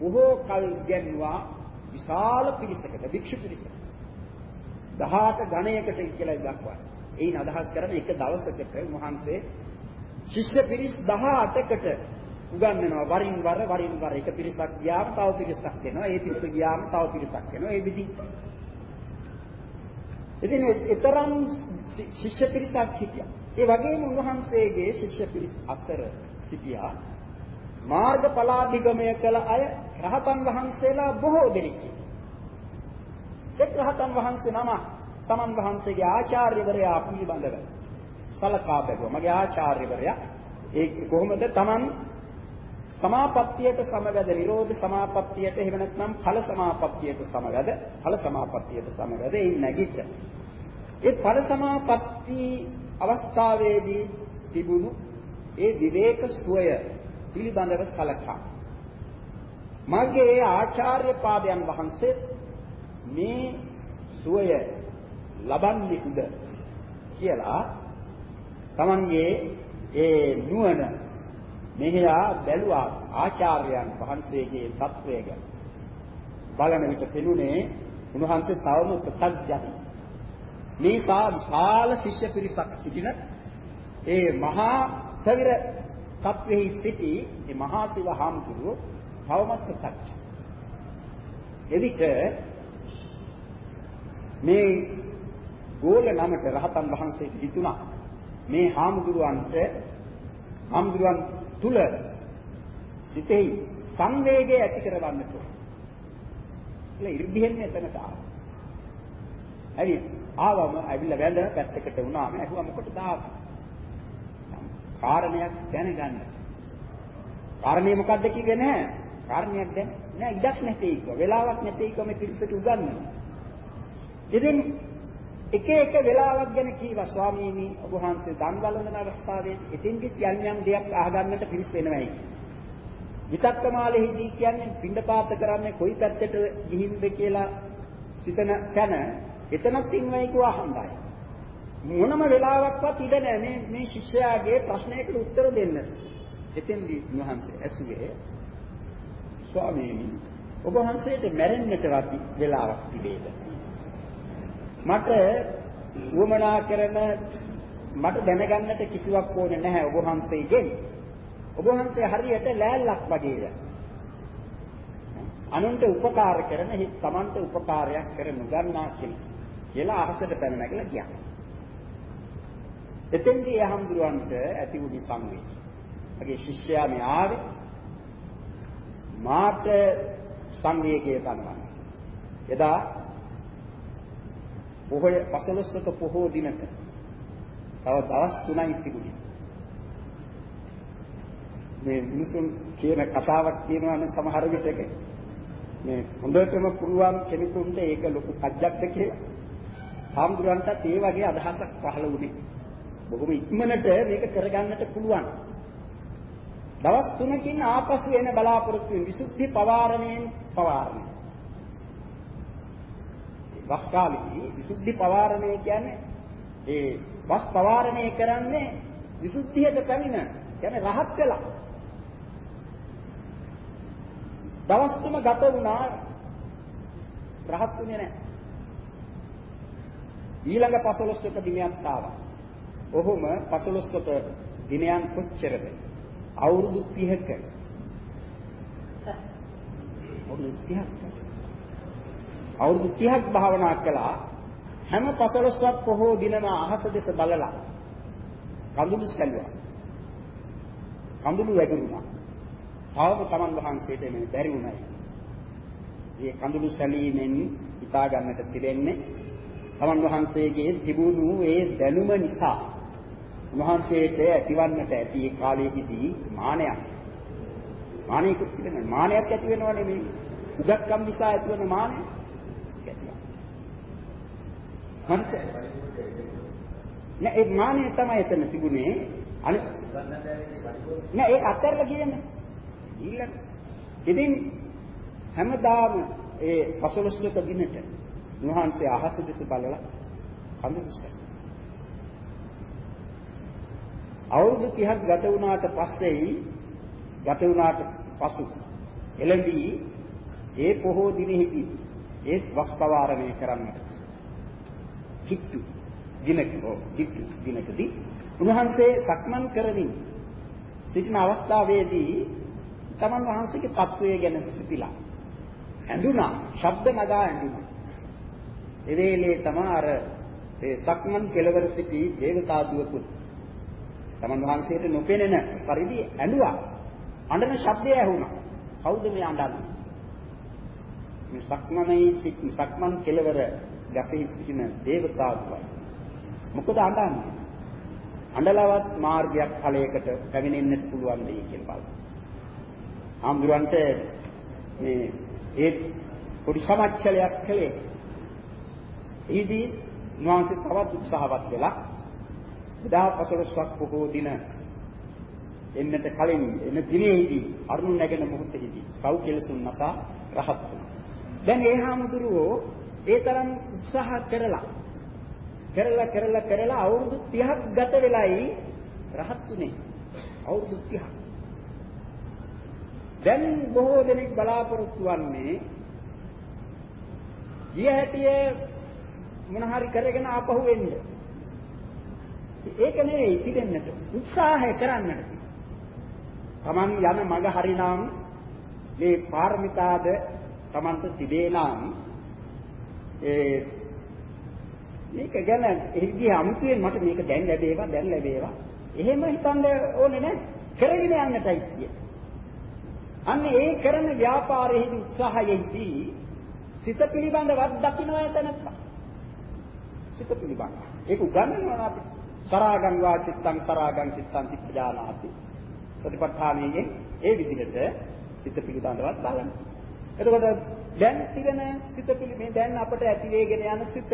බොහෝ කල් ඉගැන්වුවා විශාල පිරිසකට භික්ෂු පිරිසකට. 18 ගණයකට කියලා දක්වනවා. ඒයින් අදහස් කරන්නේ එක දවසකට වහන්සේ ශිෂ්‍ය පිරිස් 18කට උගන්වනවා. වරින් වර වරින් වර එක පිරිසක් ගියාම තව පිරිසක් එනවා. ඒ පිරිස ගියාම තව පිරිසක් එනවා. ඒ විදිහට ඉතින් ඊතරම් ශිෂ්‍ය පිරිසක් හිටියා. ඒ වගේම උන්වහන්සේගේ ශිෂ්‍ය පිරිස් අතර සිටියා මාර්ගඵලාභිගමය කළ අය රහතන් වහන්සේලා බොහෝ දෙනෙක්. එක් රහතන් වහන්සේ නම තමන් වහන්සේගේ ආචාර්යවරයා පිළිබඳව සලකා බැලුවා. මගේ ආචාර්යවරයා ඒ කොහොමද තමන් සමාපත්තියට සමවැද නිරෝධ සමාපත්තියට එහෙම නැත්නම් ඵල සමාපත්තියට සමවැද ඵල සමාපත්තියට සමවැද ඒ නැගිට ඒ ඵල සමාපatti අවස්ථාවේදී තිබුණු ඒ විවේක සුවය පිළිබඳව සලකා මගේ ආචාර්ය පාදයන් වහන්සේ මේ සුවය ලබන්නේද කියලා තමන්ගේ ඒ නුවණ මෙහිලා බැලුවා ආචාර්යයන් වහන්සේගේ தත්වය ගැන. බලන විට පෙනුනේ උන්වහන්සේ තවම ප්‍රත්‍යඥයි. මේ සාල ශිෂ්‍ය පිරිසක් සිටින ඒ මහා ස්ථවිර තත්වෙහි සිටි ඒ මහා සිව හාමුදුරුව තවමත් ප්‍රත්‍යක්ෂ. එවිට මේ ගෝල නමට රහතන් වහන්සේට හිතුණා මේ හාමුදුරුවන්ට හාමුදුරුවන් තුල සිතෙහි සංවේගය ඇති කරවන්නට ඕන. ඒ ඉර්ධියෙන්නේ එතනට ආවා. හරි ආවම ඇවිල්ලා වැඳ පැත්තකට වුණාම ඇහුවා මොකටද ආවේ? කාරණයක් දැනගන්න. කාරණේ මොකද්ද කිව්වේ නැහැ. කාරණයක් දැන නෑ ඉඩක් නැtei කිව්වා. වෙලාවක් නැtei කිව්වා මේ පිරිසට උගන්වන්න. ඉතින් එක එක වෙලාවක් ගැන කීවා ස්වාමීනි ඔබ වහන්සේ දන් වළඳන අවස්ථාවේ එතෙන්දි යම් යම් දෙයක් අහගන්නට පිරිස් වෙනවයි. විතක්කමාලෙහිදී කියන්නේ පින්ඩපාත කරන්නේ කොයි පැත්තට ගිහින්ද කියලා සිතන තැන එතනත් ඉන්නවයි කිව්වා අහන්නයි. මොනම වෙලාවක්වත් ඉඩ නැහැ මේ මේ ශිෂ්‍යයාගේ ප්‍රශ්නයකට උත්තර දෙන්න. එතෙන්දී උන්වහන්සේ ඇසුවේ ස්වාමීනි ඔබ වහන්සේට මැරෙන්නටවත් වෙලාවක් තිබේද? මට උවමනා කරන මට දැනගන්නට කිසිවක් ඕනේ නැහැ ඔබ වහන්සේගෙන්. ඔබ වහන්සේ හරියට ලෑල්ලක් වගේද. අනුන්ට උපකාර කරන හි තමන්ට උපකාරයක් කර නොගන්නා කෙනෙක් කියලා අහසට පැන නැගලා ගියා. එතෙන්දී යහම්දුරන්ට ඇති වූ සංවේගය. මගේ ශිෂ්‍යයා මේ ආවේ මාට සංවේගය තනවන්න. එදා පොහොය පසළොස්වක පොහෝ දිනක තව දවස් 3යි තිබුණේ. මේ මිනිසුන් කියන කතාවක් කියනවානේ සමහර විටක මේ හොඳටම පුළුවන් කෙනෙකුට ඒක ලොකු කජ්ජක්ද කියලා. හාමුදුරන්ටත් ඒ වගේ අදහසක් පහළ වුණේ. බොහොම ඉක්මනට මේක කරගන්නට පුළුවන්. දවස් 3කින් ආපසු එන බලාපොරොත්තු වෙන විසුද්ධි පවාරණයෙන් පවාරණය. වස් කාලෙදී විසුද්ධි පවාරණය කියන්නේ ඒ වස් පවාරණය කරන්නේ විසුද්ධියට පැමිණ කියන්නේ රහත් වෙලා. දවස් තුන ගත වුණා රහත් වුණේ නැහැ. ඊළඟ පසළොස්වක දිනයක් ආවා. ඔහොම පසළොස්වක දිනයන් කොච්චරද? අවුරුදු 30ක. අවුරුදු 30ක. අවුරුදු 30ක් භාවනා කළා හැම පසළොස්වක් පොහෝ දිනම අහස දෙස බලලා කඳුළු සැලුවා. කඳුළු වැගුරුණා. ආවම තමන් වහන්සේට මේ බැරි වුණයි. මේ කඳුළු සැලීමෙන් හිතා ගන්නට පිළිෙන්නේ තමන් වහන්සේගේ තිබුණු ඒ දැනුම නිසා උන්වහන්සේට ඇතිවන්නට ඇති ඒ කාලයේදී මානයක් මානයක තිබෙන මානයක් ඇති වෙනව නෙමෙයි උගත්කම් නිසා ඇතිවන මානය හරිද? නෑ ඒ මානෙ තමයි එතන තිබුණේ. අනිත් නෑ ඒක අත්හැරලා කියන්නේ. ඊළඟ. ඉතින් හැමදාම ඒ පසළොස්වක දිනට උන්වහන්සේ අහස දෙස බලලා කඳුසක්. අවුරුදු 30ක් ගත වුණාට පස්සේයි ගත වුණාට පසු එළඹී ඒ පොහෝ දිනෙහිදී ඒ වස් පවාරණය කරන්නට කිට්ටු දිනක කිට්ටු දිනකදී උන්වහන්සේ සක්මන් කරමින් සිටින අවස්ථාවේදී තමන් වහන්සේගේ තත්වය ගැන සිතිලා ඇඬුණා ශබ්ද නගා ඇඬුණා ඒ වේලේ තමයි අර ඒ සක්මන් කෙලවර සිටි දේවතා දුවපුත් තමන් වහන්සේට නොපෙනෙන පරිදි ඇඬුවා. අඬන ශබ්දය ඇහුණා. කවුද මේ අඬන්නේ? මේ සක්මනේ සිට සක්මන් කෙලවර ගසෙහි සිටින දේවතාවුයි. මොකද අඬන්නේ? අඬලවත් මාර්ගයක් ඵලයකට පැමිණෙන්නට පුළුවන් දෙයි කියලා බලන්න. ආම්දුරන්ට මේ ඒ පොඩි සමච්චලයක් කළේ. ඊදී නුවන්සේ තවත් උත්සාහවත් වෙලා එදා පසළොස්වක් බොහෝ දින එන්නට කලින් එන දිනෙහිදී අරුණ නැගෙන මොහොතේදී සව් කෙලසුන් නසා රහත් වුණා. දැන් ඒ හාමුදුරුවෝ ඒ තරම් උත්සාහ කරලා කරලා කරලා කරලා අවුරුදු 30ක් ගත වෙලයි රහත් උනේ. අවුරුදු 30ක්. දැන් බොහෝ දෙනෙක් බලාපොරොත්තු වන්නේ ගිය හැටියේ මොන හරි කරගෙන ආපහු එන්න. ඒක නෙවෙයි තිබෙන්නට උත්සාහය කරන්නට. Taman යන මඟ හරිනම් මේ පාරමිතාද Tamanට තිබේ නම් ඒ මේක ගැන එහිදී අමුතුවෙන් මට මේක දැන් ලැබේවා දැන් ලැබේවා එහෙම හිතන්න ඕනේ නැහැ කරගෙන යන්නටයි කියන්නේ. අන්න ඒ කරන ව්‍යාපාරයේදී උත්සාහයෙහිදී සිත පිළිබඳවත් දකින්න ඇතනත්තා. සිත පිළිබඳ. ඒක උගන්වනවා අපි. සරාගං වා චිත්තං සරාගං චිත්තං තිප්පජානාති. සතිපට්ඨානයේ ඒ විදිහට සිත පිළිබඳවත් බලන්න. එතකොට දැන් තිබෙන සිත පිළිමේ දැන් අපට ඇති වේගෙන යන සිත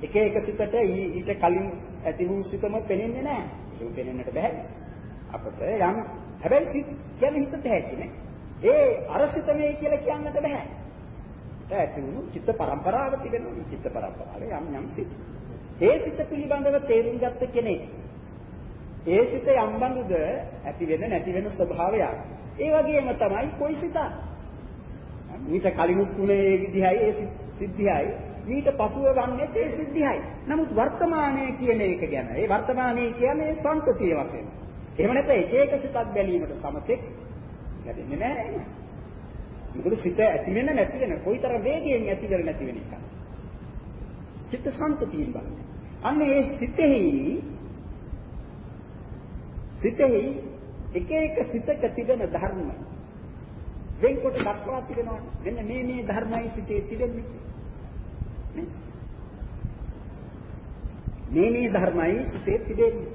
එක එක සිතට ඊට කලින් ඇති වූ සිතම පෙනෙන්නේ නැහැ. ඒක පෙනෙන්නට බෑ. අපට යම් හැබැයි සිත් කියන්නේ හිතට ඇතිනේ. ඒ අර සිත මේ කියලා කියන්නට බෑ. ඇති වුණු චිත්ත පරම්පරාව තිබෙනවා. චිත්ත පරම්පරාවේ යම් යම් සිත්. ඒ සිත පිළිබඳව තේරුම් ගත්ත කෙනෙක් ඒ සිත යම් බඳුද ඇති වෙන නැති වෙන ස්වභාවයක්. ඒ වගේම තමයි කොයි සිතක්. ඊට කලිනුත් තුනේ ඒ විදිහයි ඒ සිද්ධියයි ඊට පසුව වන්නේ ඒ සිද්ධියයි. නමුත් වර්තමානයේ කියන එක ගැන ඒ වර්තමානයේ කියන්නේ සංකතිය වශයෙන්. එහෙම නැත්නම් එක එක සිතක් බැලීමට සමතෙක් ලැබෙන්නේ නැහැ. මොකද සිත ඇති වෙන නැති වෙන කොයිතරම් වේගයෙන් ඇති වෙන නැති වෙන එක. චිත්ත සංකතියින් බලන්නේ. අන්න ඒ සිතෙහි සිතෙහි එක එක සිතක තිබෙන ධර්ම වෙන්කොට දක්වා තිබෙනවා. මෙන්න මේ මේ ධර්මයි සිතේ තිබෙන්නේ. මේ මේ ධර්මයි සිතේ තිබෙන්නේ.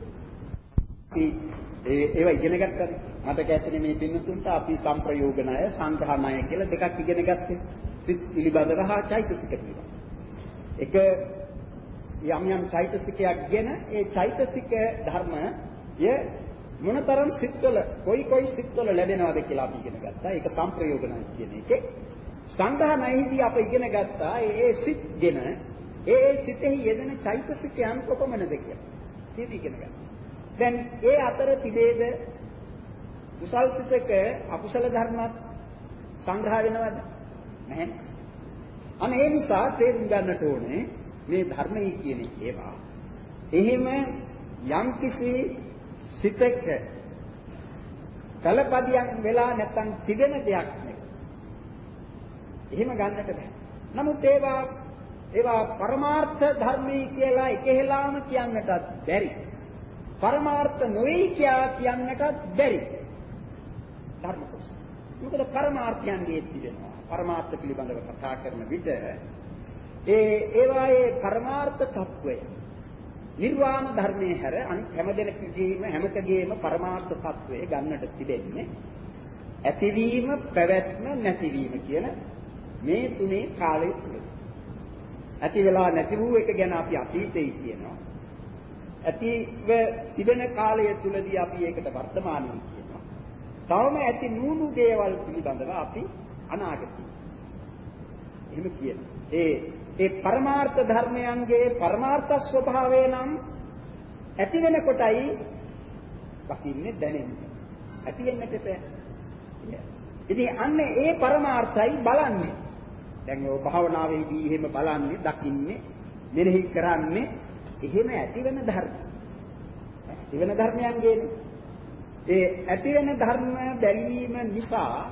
ඒ ඒවා ඉගෙන ගත්තානේ. මතක ඇත්තනේ මේ පින්නතුන්ට අපි සංප්‍රයෝග ණය, සංඝා ණය කියලා දෙකක් ඉගෙන ගත්තේ. සිත් පිළිබඳව හා චෛතසික පිළිබඳව. එක යම් යම් චෛතසිකයක්ගෙන ඒ චෛතසික ධර්මය මොනතරම් සිත්වල කොයි කොයි සිත්වල ලැබෙනවද කියලා අපි ඉගෙන ගත්තා. ඒක සංප්‍රයෝග ණය කියන එකේ. සංඝා ණයෙහිදී අප ඉගෙන ගත්තා ඒ සිත්ගෙන ඒ ඒ සිතෙහි යෙදෙන චෛතසිකයන් කොපමණද කියලා. ඒක ඉගෙන ගත්තා. දැන් ඒ අතර තිබේද කුසල් සිතක අකුසල ධර්මات සංග්‍රහ වෙනවද? නැහැ. අනේ ඒ නිසා තේරුම් ගන්නට ඕනේ මේ ධර්මයේ කියන ඒවා. එහෙම යම්කිසි සිතක කලපදියක් වෙලා නැත්තම් තිබෙන දෙයක් නෙවෙයි. එහෙම ගන්නට බෑ. නමුත් ඒවා ඒවා පරමාර්ථ ධර්මී කියලා එකහෙලාම කියන්නටත් බැරි. පරමාර්ථ නොවේ කියා කියන්නටත් බැරි. ධර්ම කොටස. මොකද පරමාර්ථයන්ගේ තිබෙනවා. පරමාර්ථ පිළිබඳව කතා කරන විට ඒ ඒවායේ පරමාර්ථ తত্ত্বය නිර්වාණ ධර්මයේ හැර අනිත් හැම දෙනකගේම හැමකගේම පරමාර්ථ తত্ত্বය ගන්නට තිබෙන්නේ ඇතිවීම පැවැත්ම නැතිවීම කියන මේ තුනේ කාලය තුල. ඇති වෙලා නැති වූ එක ගැන අපි අතීතයේ කියනවා. ඇතිව තිබෙන කාලය තුලදී අපි ඒකට වර්තමානයේ තවම ඇති නූනු දේවල් පිළිබඳව අපි අනාගතය. එහෙම කියනවා. ඒ ඒ පරමාර්ථ ධර්මයන්ගේ පරමාර්ථ ස්වභාවය නම් ඇති වෙන කොටයි දකින්නේ දැනෙන්නේ. ඇති වෙන්නට බෑ. ඉතින් අන්න ඒ පරමාර්ථයි බලන්නේ. දැන් ඔය භාවනාවේදී එහෙම බලන්නේ, දකින්නේ, මෙනෙහි කරන්නේ එහෙම ඇති වෙන ධර්ම. ඇති වෙන ධර්මයන්ගේනේ. ඒ ඇති වෙන ධර්ම බැලීම නිසා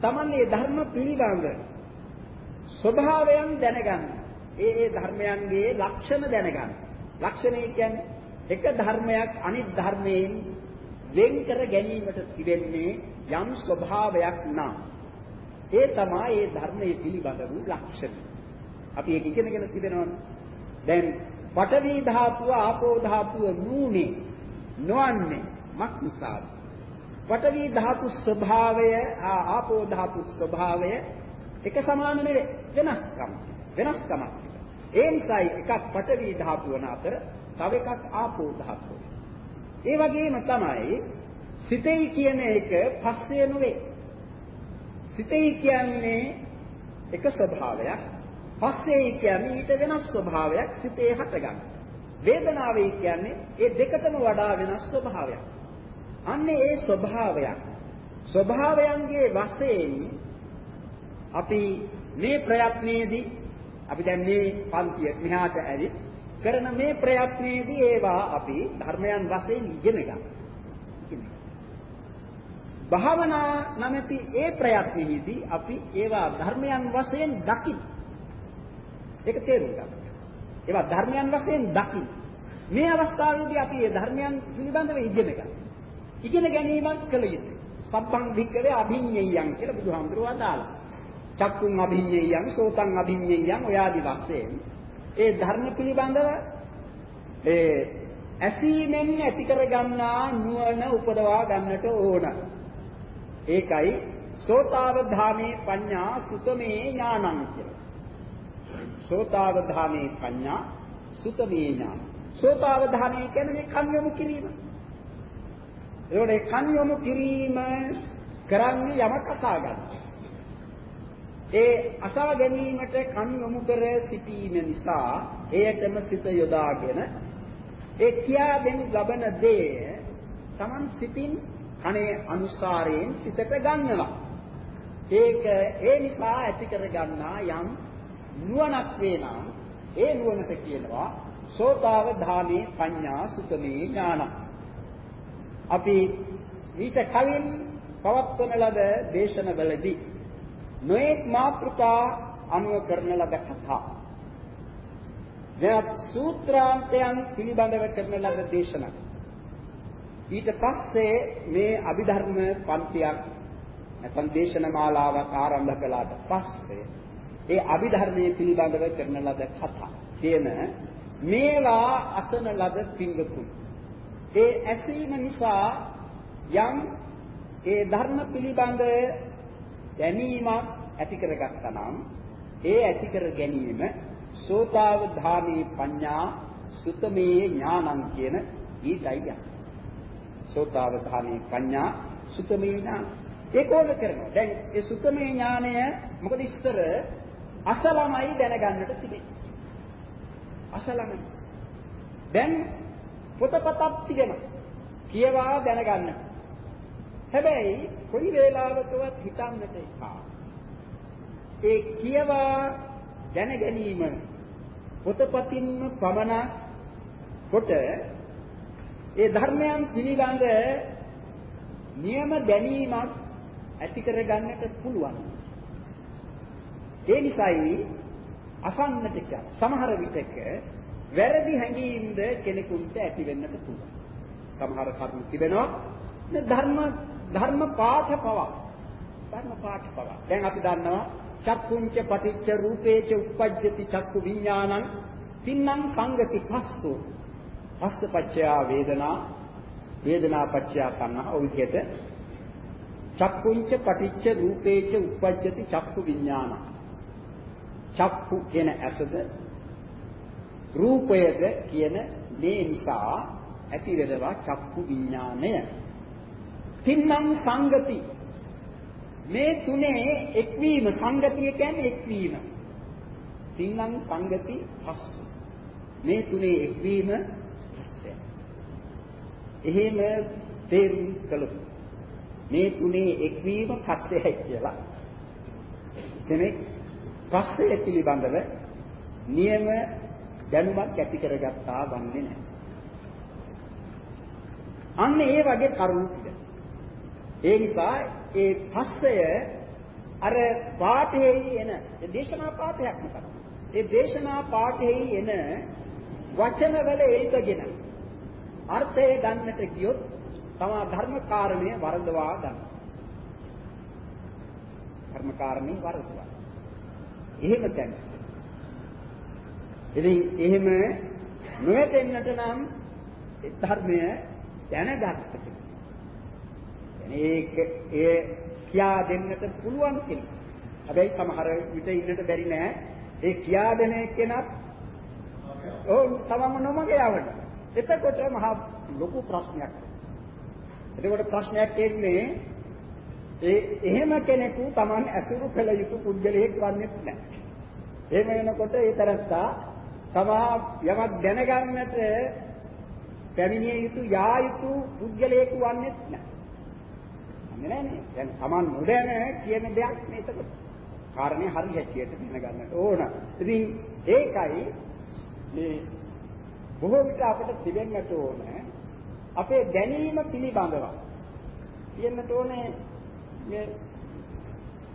Taman මේ ධර්ම පිළිබඳ ස්වභාවයන් දැනගන්න. ඒ ඒ ධර්මයන්ගේ ලක්ෂණ දැනගන්න. ලක්ෂණය කියන්නේ එක ධර්මයක් අනිත් ධර්මයෙන් වෙන් කර ගැනීමට තිබෙන්නේ යම් ස්වභාවයක් නම් ඒ තමයි ඒ ධර්මයේ පිළිබඳ වූ ලක්ෂණ. අපි ඒක ඉගෙනගෙන තිබෙනවනේ. දැන් පඨවි ධාතුව ආපෝ ධාතුව නූනේ නොවන්නේ මක් නිසාද? පඨවි ධාතු ස්වභාවය ආපෝ ධාතු ස්වභාවය එක සමාන නෙවෙයි වෙනස්කම් වෙනස්කමක්. ඒ නිසායි එකක් පඨවි ධාතු වන අතර තව එකක් ආපෝ ධාතුව ඒ වගේම තමයි සිතෙයි කියන එක පස්සේ නෙවෙයි. සිතෙයි කියන්නේ එක ස්වභාවයක් පස්සේ කියන්නේ ඊට වෙනස් ස්වභාවයක් සිතේ හටගන්න. වේදනාවේ කියන්නේ ඒ දෙකටම වඩා වෙනස් ස්වභාවයක්. අන්නේ ඒ ස්වභාවයක් ස්වභාවයන්ගේ වශයෙන් අපි මේ ප්‍රයත්නයේදී අපි දැන් මේ පන්තිය මෙහාට ඇවිත් කරන මේ ප්‍රයත්නයේදී ඒවා අපි ධර්මයන් වශයෙන් ඉගෙන ගන්න. භාවනා නැමැති ඒ ප්‍රයත්නෙහිදී අපි ඒවා ධර්මයන් වශයෙන් දකින්න. ඒක තේරුම් ගන්න. ඒවා ධර්මයන් වශයෙන් දකින්න. මේ අවස්ථාවේදී අපි මේ ධර්මයන් පිළිබඳව ඉගෙන ගන්න. ඉගෙන ගැනීමක් කළ යුතුයි. සබ්බං වික්කවේ අභිඤ්ඤයයන් කියලා බුදුහාමුදුරුවෝ අදාළා. චක්කුං අභිඤ්ඤයයන්, සෝතං අභිඤ්ඤයයන් ඔය ආදි වශයෙන් ඒ ධර්ම පිළිබඳව ඒ ඇසීමෙන් ඇති කර ගන්නා නුවණ උපදවා ගන්නට ඕන. ඒකයි සෝතාවධානේ පඤ්ඤා සුතමේ ඥානං කියලා. සෝතාවධානේ පඤ්ඤා සුතමේ ඥාන. සෝතාවධානේ කියන්නේ මේ කන් යොමු කිරීම. ඒකට කන් යොමු කිරීම කරන්නේ යමක් අසා ගන්න. ඒ අසා ගැනීමට කන් යොමු කර සිටීම නිසා එයටම සිත යොදාගෙන ඒ කියා දෙන ලබන දේ Taman සිතින් කනේ අනුසාරයෙන් සිතට ගන්නවා. ඒක ඒ නිසා ඇති කර ගන්නා යම් නුවණක් වේනම් ඒ නුවණට කියනවා සෝතාව ධානේ පඤ්ඤා සුතමේ ඥානං අපි ඊට කලින් පවත්වන ලද දේශනවලදී නොඑක් මාතෘකා අනුව කරන ලද කතා දැන් සූත්‍රාන්තයන් පිළිබඳව කරන ලද දේශනා. ඊට පස්සේ මේ අභිධර්ම පන්තියක් නැත්නම් දේශන මාලාවක් ආරම්භ කළාට පස්සේ ඒ අභිධර්මයේ පිළිබඳව කරන ලද කතා කියන මේවා අසන ලද පිංගතුන්. ඒ ඇසීම නිසා යම් ඒ ධර්ම පිළිබඳ දැනීමක් ඇති කරගත්තා නම් ඒ ඇති කර ගැනීම සෝතාව ධාමේ පඤ්ඤා සුතමේ ඥානං කියන ඊටයි යන්නේ. සෝතාව ධාමේ පඤ්ඤා සුතමේ ඥාන. ඒක ඕන කරනවා. දැන් ඒ සුතමේ ඥානය මොකද ඉස්තර අසලමයි දැනගන්නට තිබෙන්නේ. අසලමයි. දැන් පොතපතක් තිබෙනවා. කියවා දැනගන්න. හැබැයි කොයි වෙලාවකවත් හිතන්නට එපා. ඒ කියවා දැන ගැනීම පොතපතින්ම පමණ කොට ඒ ධර්මයන් පිළිබඳ නියම දැනීමක් ඇති කරගන්නට පුළුවන්. ඒ නිසායි අසන්නට සමහර විටක වැරදි හැඟීම්ද කෙනෙකුට ඇති වෙන්නට පුළුවන්. සමහර කර්ම තිබෙනවා. ධර්ම ධර්ම පාඨ පවා. ධර්ම පාඨ පවා. දැන් අපි දන්නවා චක්කුංච පටිච්ච රූපේච උප්පජ්ජති චක්කු විඥානං තින්නම් සංගති පස්සු. පස්ස පච්චයා වේදනා වේදනා පච්චයා සංහා ඔය විදිහට චක්කුංච පටිච්ච රූපේච උප්පජ්ජති චක්කු විඥානං. චක්කු කියන ඇසද රූපයද කියන මේ නිසා ඇති වෙනවා චක්කු විඥාණය. තින්නම් සංගති මේ තුනේ එක්වීම සංගතිය කියන්නේ එක්වීම. තින්නම් සංගති පස්ස. මේ තුනේ එක්වීම පස්සය. එහෙම තේරුම් කළොත් මේ තුනේ එක්වීම පස්සයයි කියලා කෙනෙක් පස්සේ පිළිබඳව නියම දැනුමක් ඇති කරගත්තා වන්නේ නැහැ. අන්න ඒ වගේ කරුණු ටික. ඒ නිසා ඒ පස්සය අර පාඨයේ එන දේශනා පාඨයක් නෙවෙයි. ඒ දේශනා පාඨයේ එන වචනවල එල්බගෙන අර්ථය ගන්නට ගියොත් තමා ධර්ම කාරණය වරදවා ගන්න. ධර්ම කාරණේ වරදවා. එහෙම දැන. ඉතින් එහෙම නොවැටෙන්නට නම් ධර්මය දැනගත්තට. ඒක ඒ කියා දෙන්නට පුළුවන් කෙනෙක්. හැබැයි සමහර විට ඉන්නට බැරි නෑ. ඒ කියා දෙන කෙනත් ඕ තමම නොමග යවන්න. එතකොට මහා ලොකු ප්‍රශ්නයක්. එතකොට ප්‍රශ්නයක් එන්නේ ඒ එහෙම කෙනෙකු Taman ඇසුරු කළ යුතු පුද්ගලයෙක් වන්නේ නැහැ. එහෙම වෙනකොට ඒ තරත්තා තමා යමක් දැනගන්නට පැමිණිය යුතු යා යුතු පුද්ගලයෙක් වන්නේ නැහැ. අන්නේ නෑනේ. දැන් Taman නොදැන කියන දෙයක් නේ එතකොට. කාරණේ හරි හැටියට දැනගන්නට ඕන. ඉතින් ඒකයි මේ බොහෝ විට අපිට තිබෙන්නට ඕන අපේ දැනීම පිළිබඳව කියන්නට ඕනේ මේ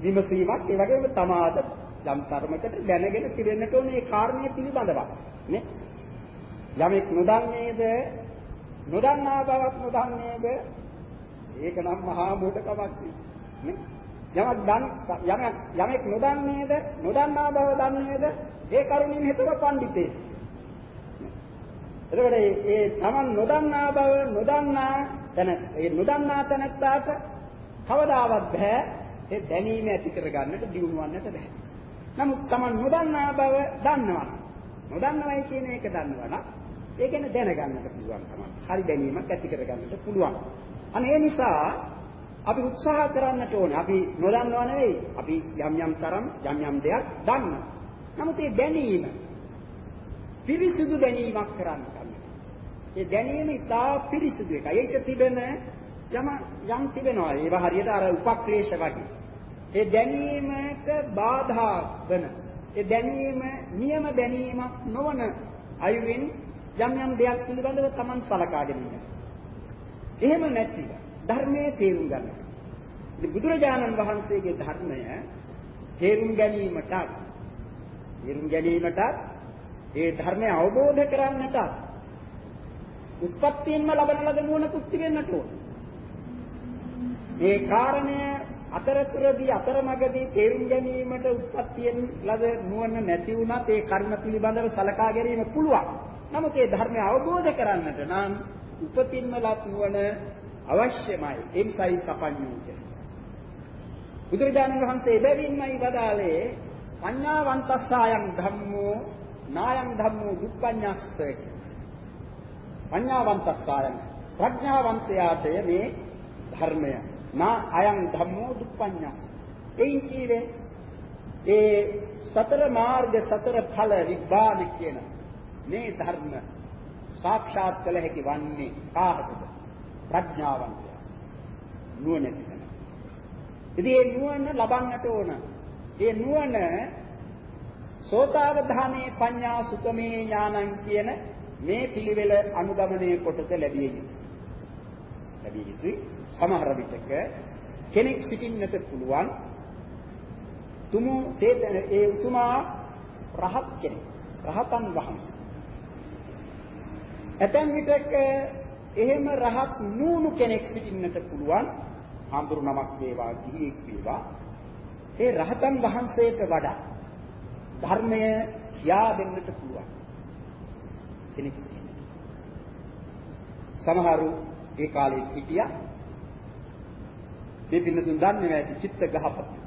විමසීමක් ඒ වගේම තමාද යම් තරමකට දැනගෙන තිබෙන්නට ඕනේ මේ කාරණේ පිළිබඳව නේ? යමෙක් නොදන්නේද නොදන්නා බවක් නොදන්නේද? ඒක නම් මහා මෝඩකමක් නේ. යමක් දන් යමක් යමෙක් නොදන්නේද නොදන්නා බව දන්නේද? ඒ කරුණින් හිතව පඬිතේ. එතකොට ඒ Taman නොදන්නා බව නොදන්නා තැන ඒ නොදන්නා තැනත්තාට කවදාවත් බෑ. ඒ දැනීම ඇති කරගන්නට දියුණුවන්නට බෑ. නමුත් Taman නොදන්නා බව දන්නවා. නොදන්නවයි කියන එක දන්නවනම් ඒ කියන්නේ දැනගන්නට පුළුවන් Taman. හරි දැනීමක් ඇති කරගන්නට පුළුවන්. අනේ ඒ නිසා අපි උත්සාහ කරන්නට ඕනේ. අපි නොදන්නව නෙවෙයි. අපි යම් යම් තරම් යම් යම් දෙයක් දන්නවා. නමුත් ඒ දැනීම පිරිසිදු දැනීමක් කරන්න ඒ දැනීම ඉතා පිරිසිදු එකයි. ඒක තිබෙන යම යම් තිබෙනවා. ඒවා හරියට අර උපක්ලේශ වගේ. ඒ දැනීමට බාධා වෙන ඒ දැනීම නියම දැනීමක් නොවන අයුරින් යම් යම් දෙයක් පිළිබඳව Taman සලකාගෙන ඉන්නවා. එහෙම නැති ධර්මයේ තේරුම් ගන්න. ඉතින් බුදුරජාණන් වහන්සේගේ ධර්මය තේරුම් ගැනීමට තේරුම් ගැනීමට ඒ ධර්මය අවබෝධ කරගන්නට උත්පත්තියෙන්ම ලබන ලද නුවණකුත් තිබෙන්නට ඕන. මේ කාරණය අතරතුරදී අතරමඟදී තේරුම් ගැනීමට උත්පත්තියෙන් ලද නුවණ නැති වුණත් ඒ කර්ම පිළිබඳව සලකා ගැනීම පුළුවන්. නමුත් ඒ ධර්මය අවබෝධ කරන්නට නම් උපතින්ම ලත් නුවණ අවශ්‍යමයි. ඒ නිසායි සපඤ්ඤෝ කියන්නේ. බුදුරජාණන් වහන්සේ එබැවින්මයි වදාළේ පඤ්ඤාවන්තස්සායන් ධම්මෝ නායන් ධම්මෝ දුප්පඤ්ඤස්ස පඤ්ඤාවන්තස්සායන් ප්‍රඥාවන්තයාට මේ ධර්මය නා අයං ධම්මෝ දුප්පඤ්ඤස් එයින් කීවේ? ඒ සතර මාර්ග සතර ඵල විඥාන කියන මේ ධර්ම සාක්ෂාත් කළ හැකි වන්නේ කාටද? ප්‍රඥාවන්තය. නුවණැති කෙනා ඉතින් මේ නුවණ ලබන්නට ඕන. ඒ නුවණ සෝතාවධානයේ පඤ්ඤා සුතමේ ඥානං කියන මේ පිළිවෙල අනුගමනය කොටස ලැබිය යුතුයි. ලැබිය යුතුයි. සමහර විටක කෙනෙක් සිටින්නට පුළුවන් තුමු ඒ උතුමා රහත් කෙනෙක්. රහතන් වහන්සේ. ඇතැම් විටක එහෙම රහත් නූණු කෙනෙක් සිටින්නට පුළුවන්. හාමුදුරු නමක් වේවා, ගිහියෙක් වේවා. ඒ රහතන් වහන්සේට වඩා ධර්මය කියා දෙන්නට පුළුවන්. කෙනෙක් සමහරු ඒ කාලේ හිටියා මේ පින්නතුන් දන්නේ නැති චිත්ත ගහපති.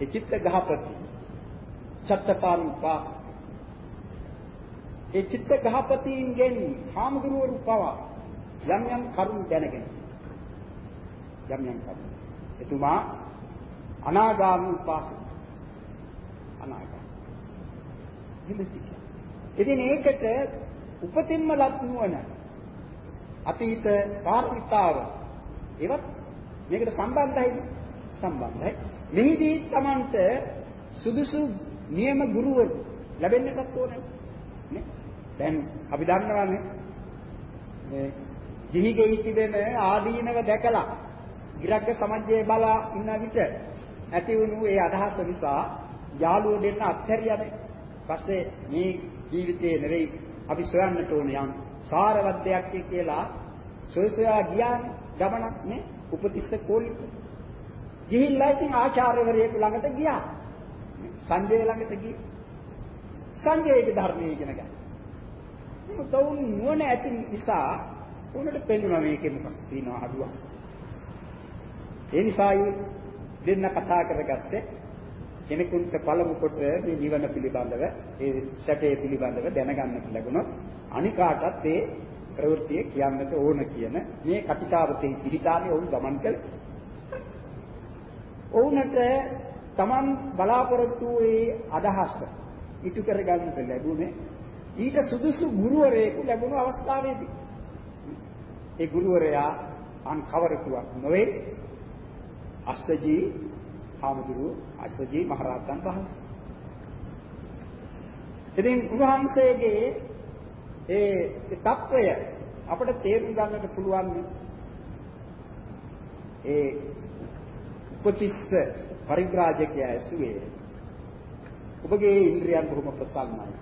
ඒ චිත්ත ගහපති චත්තපාරු පාස. ඒ චිත්ත ගහපතින්ගෙන් හාමුදුරුවරු පවා යම් යම් කරුණු දැනගෙන යම් යම් කරුණු. එතුමා අනාගාමී උපාසක. අනාගාමී. හිමිසික. ඉතින් ඒකට උපතින්ම ලත් නුවණ අතීත පාරමිතාව ඒවත් මේකට සම්බන්ධයි. සම්බන්ධයි. මෙහිදී Tamanට සුදුසු නියම ගුරුවරු ලැබෙන්නටත් ඕනේ. නේ? දැන් අපි දන්නවානේ මේ දිහිගෙයි තිබෙන ආදීනව දැකලා ඉරක්ක සමජ්ජේ බලා ඉන්න විට ඇති වුණු ඒ අදහස නිසා යාළුවෝ දෙන්න අත්හැරියානේ. පස්සේ මේ ජීවිතේ නෙවෙයි අපි සොයන්නට ඕන යම් සාරවත් දෙයක් කියලා සොයසොයා ගියානේ ගමනක් නේ. උපතිස්ස කෝලිත. ගිහිල්ලා ඉතින් ආචාර්යවරයෙකු ළඟට ගියා. සංජය ළඟට ගියා. සංජයගේ ධර්මයේ ඉගෙන ගන්න. තවුන් නුවණ ඇති නිසා උනට පෙන්වනවා මේකේ මොකක්ද තියෙනවා අඩුවක්. ඒ නිසායි දෙන්න කතා කරගත්තේ කෙනෙකුට පළමු කොට මේ නිවන පිළිබඳව ඒ සැපේ පිළිබඳව දැනගන්නට ලැබුණොත් අනිකාටත් ඒ ප්‍රවෘත්තිය කියන්නට ඕන කියන මේ කටිකාවතේ පිළිතාවේ ඔවුන් ගමන් කළ. ඔවුන්ට Taman බලාපොරොත්තු වූ අදහස් ඉටු කරගන්නට ලැබුණේ ඊට සුදුසු ගුරුවරයෙකු ලැබුණු අවස්ථාවේදී. ඒ ගුරුවරයා අන් කවරකුවක් නොවේ. අස්සජී හාමුදුරුව අස්සජී මහරහතන් වහන්සේ. ඉතින් උන්වහන්සේගේ ඒ తত্ত্বය අපිට තේරුම් ගන්නට පුළුවන් ඒ උපතිස්ස පරිබ්‍රාජකයා ඇසුවේ ඔබගේ ඉන්ද්‍රියන් බොහොම ප්‍රසන්නයි.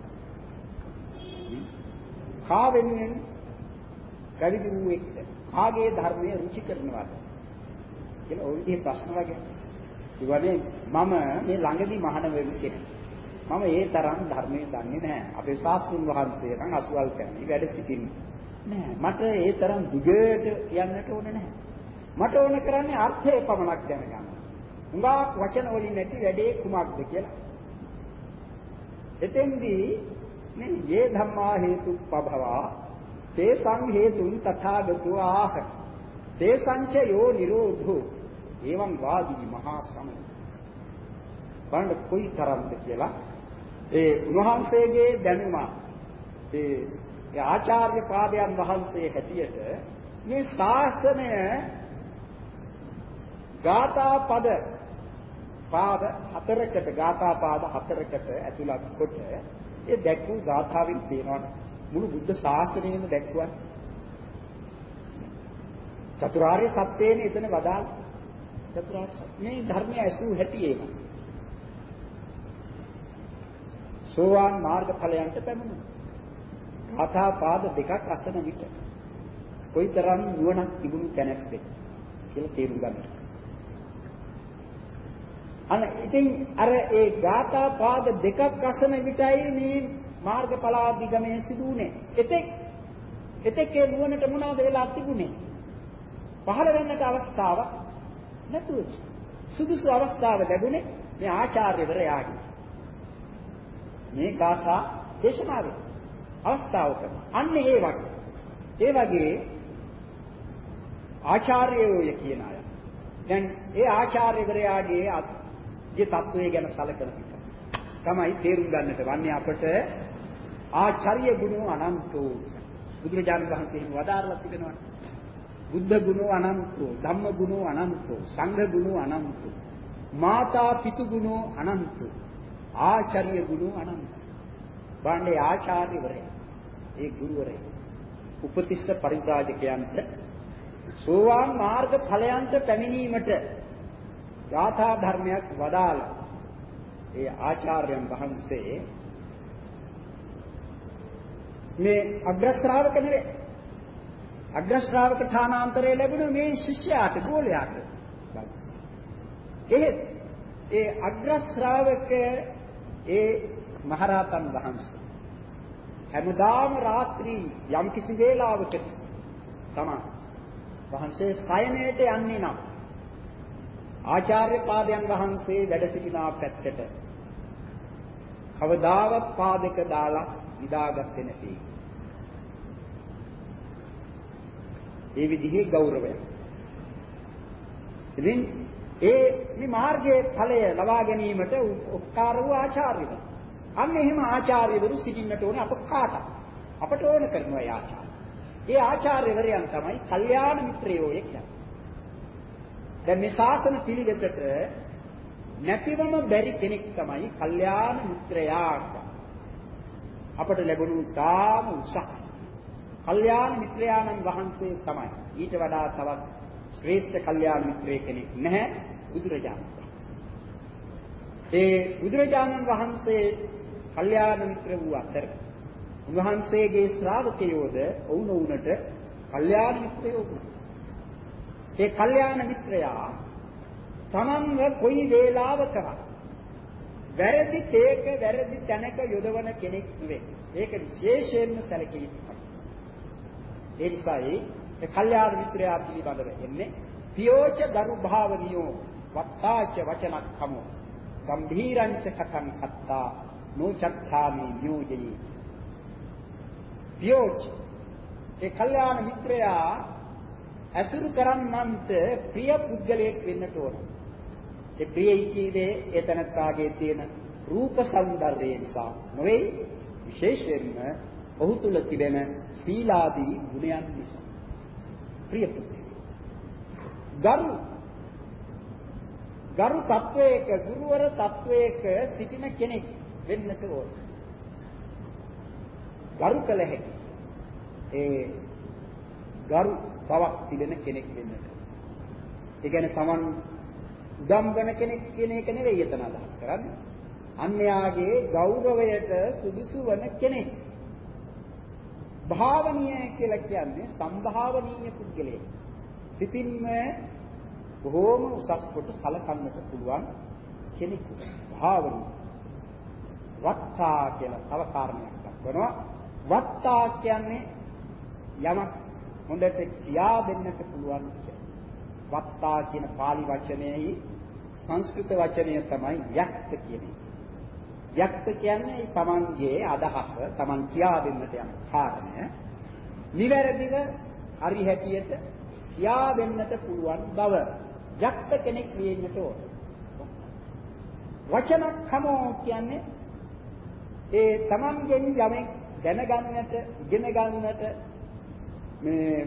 කාවෙන්නේ පැවිදි වූ එක්ක කාගේ ධර්මයේ රුචි කරනවාද කියලා ওই විදිහේ ප්‍රශ්න වගේ. ඒ වගේ මම මේ ළඟදී මහාන වෙන්නේ කෙනෙක්. මම ඒ තරම් ධර්මයේ දන්නේ නැහැ. අපේ ශාස්ත්‍රුන් වහන්සේ නම් අසුවල් කරන්නේ වැඩ සිටින්නේ. නෑ මට ඒ තරම් දිගට කියන්නට ඕනේ නැහැ. මට ඕන කරන්නේ අර්ථය පමණක් දැනගන්න. හුඟක් වචන වලින් නැති වැඩේ කුමක්ද කියලා. එතෙන්දී මේ යේ ධම්මා හේතුප්පභවා තේසං හේතුන් තථාගතෝ ආහ තේසංච යෝ නිරෝධෝ එවං වාදී මහා සමන බලන්න කොයි තරම්ද කියලා ඒ උන්වහන්සේගේ දැනුම ඒ ආචාර්ය පාදයන් වහන්සේ හැටියට මේ ශාසනය ගාථා පද පාද හතරකට ගාථා පාද හතරකට ඇතුළත් කොට ඒ දැක්වූ ගාථාවෙන් පේනවා මුළු බුද්ධ ශාසනයම දැක්වුවා. චතුරාර්ය සත්‍යේනේ එතන වදාළ. චතුරාර්ය සත්‍ය මේ ධර්මය ඇසූ හැටි ඒක. සෝවාන් මාර්ග ඵලයන්ට පැමිණුණා. ගාථා පාද දෙකක් අසන විට කොයිතරම් නුවණක් තිබුණු තැනක්ද කියලා තේරුම් ගන්න. අන්න ඉතින් අර ඒ ගාථා පාද දෙකක් අසන විටයි මේ මාර්ගඵලාදිගමේ සිදුුනේ. එතෙක් එතෙක් ඒ නුවණට මොනවද වෙලා තිබුණේ? පහළ වෙන්නට අවස්ථාවක් නැතුව සුදුසු අවස්ථාව ලැබුණේ මේ ආචාර්යවරයාගේ. මේ ගාථා දේශනාවේ අවස්ථාවක. අන්න ඒ වගේ. ඒ වගේ ආචාර්යයෝය කියන අය. දැන් ඒ ආචාර්යවරයාගේ ගේ තත්වයේ ගැන සැලකන විට තමයි තේරුම් ගන්නට වන්නේ අපට ආචාර්ය ගුණ අනන්තෝ බුදුරජාණන් වහන්සේ එහෙම වදාරලා තිබෙනවා බුද්ධ ගුණ අනන්තෝ ධම්ම ගුණ අනන්තෝ සංඝ ගුණ අනන්තෝ මාතා පිතු ගුණ අනන්තෝ ආචාර්ය ගුණ අනන්තෝ බණ්ඩේ ආචාර්යවරයා ඒ ගුරුවරයා උපතිස්ස පරිත්‍රාජකයන්ට සෝවාන් මාර්ග ඵලයන්ට පැමිණීමට ගාථා ධර්මයක් වදාලා ඒ ආචාර්යයන් වහන්සේ මේ අග්‍ර ශ්‍රාවක නෙවෙයි. අග්‍ර ශ්‍රාවක ථානාන්තරය ලැබුණ මේ ශිෂ්‍යයාට ගෝලයාට. එහෙත් ඒ අග්‍ර ශ්‍රාවක ඒ මහරහතන් වහන්සේ හැමදාම රාත්‍රී යම් කිසි වේලාවක තමයි වහන්සේ සයනයට යන්නේ නම් ආචාර්ය පාදයන් වහන්සේ වැඩ සිටිනා පැත්තට කවදාවත් පාදක දාලා නිදාගත්තේ නැති. ඒ විදිහේ ගෞරවය. ඉතින් ඒ මේ මාර්ගයේ ඵලය ලබා ගැනීමට උපකාර වූ ආචාර්යවරු. අන්න එහෙම ආචාර්යවරු සිටින්නට ඕනේ අප කාට. අපට ඕන කරනවා ඒ ආචාර්ය. ඒ ආචාර්යවරයන් තමයි කල්යාණ මිත්‍රයෝ කියන්නේ. දැන් මේ ශාසන පිළිවෙතට නැතිවම බැරි කෙනෙක් තමයි කල්යාණ මිත්‍රයා අපට ලැබුණු තාම උසස් කල්යාණ මිත්‍රයාණන් වහන්සේ තමයි ඊට වඩා තවත් ශ්‍රේෂ්ඨ කල්යාණ මිත්‍රයෙ කෙනෙක් නැහැ බුදුරජාණන් ඒ බුදුරජාණන් වහන්සේ කල්යාණ මිත්‍ර වූ අතර උන්වහන්සේගේ ශ්‍රාවකයෝද වුණුණට කල්යාණ මිත්‍රයෝ ඒ කල්යාණ මිත්‍රයා තමන්ව කොයි වේලාවක වැරදි තේක වැරදි තැනක යොදවන කෙනෙක් නෙවෙයි. ඒක විශේෂයෙන්ම සැලකිය යුතුයි. ඒ නිසායි ඒ කල්යාණ මිත්‍රයා පිළිබඳව එන්නේ පියෝච දරු භාවනියෝ වත්තාච වචනක්ඛමෝ ගම්භීරංච කතං කත්තා නොචත්තාමි නියෝජයේ පියෝච ඒ කල්යාණ මිත්‍රයා ඇසුරු කරන්නන්ට ප්‍රිය පුද්ගලයෙක් වෙන්නට ඕන. ඒ ප්‍රියයි කීවේ ඒ තනත්තාගේ තියෙන රූප సౌందර්යය නිසා නොවේ විශේෂයෙන්ම ඔහු තුල තිබෙන සීලාදී ගුණයන් නිසා. ප්‍රිය පුද්ගලයෙක්. ගරු ගරු තත්වයක ගුරුවර තත්වයක සිටින කෙනෙක් වෙන්නට ඕන. ගරු කළ හැකි. ඒ ගරු බවක් තිබෙන කෙනෙක් වෙන්නට. ඒ කියන්නේ Taman උදම්බන කෙනෙක් කියන එක නෙවෙයි එතන අදහස් කරන්නේ. අන්‍යයාගේ ගෞරවයට සුදුසු වන කෙනෙක්. භාවනීය කියලා කියන්නේ සම්භාවනීය පුද්ගලයෙක්. සිතින්ම බොහෝම උසස් කොට සලකන්නට පුළුවන් කෙනෙකු. භාවනීය. වත්තා කියලා තව කාරණයක් දක්වනවා. වත්තා කියන්නේ යමක් හොඳට කියා දෙන්නට පුළුවන් වත්තා කියන pāli වචනයේහි සංස්කෘත වචනය තමයි යක්ත කියන්නේ. යක්ත කියන්නේ තමන්ගේ අදහස තමන් කියා දෙන්නට යන කාරණය නිවැරදිව හරි හැටියට කියා දෙන්නට පුළුවන් බව යක්ත කෙනෙක් වෙන්නට ඕන. වචනක්ඛමෝ කියන්නේ ඒ තමන්ගෙන් යමෙක් දැනගන්නට ඉගෙන ගන්නට මේ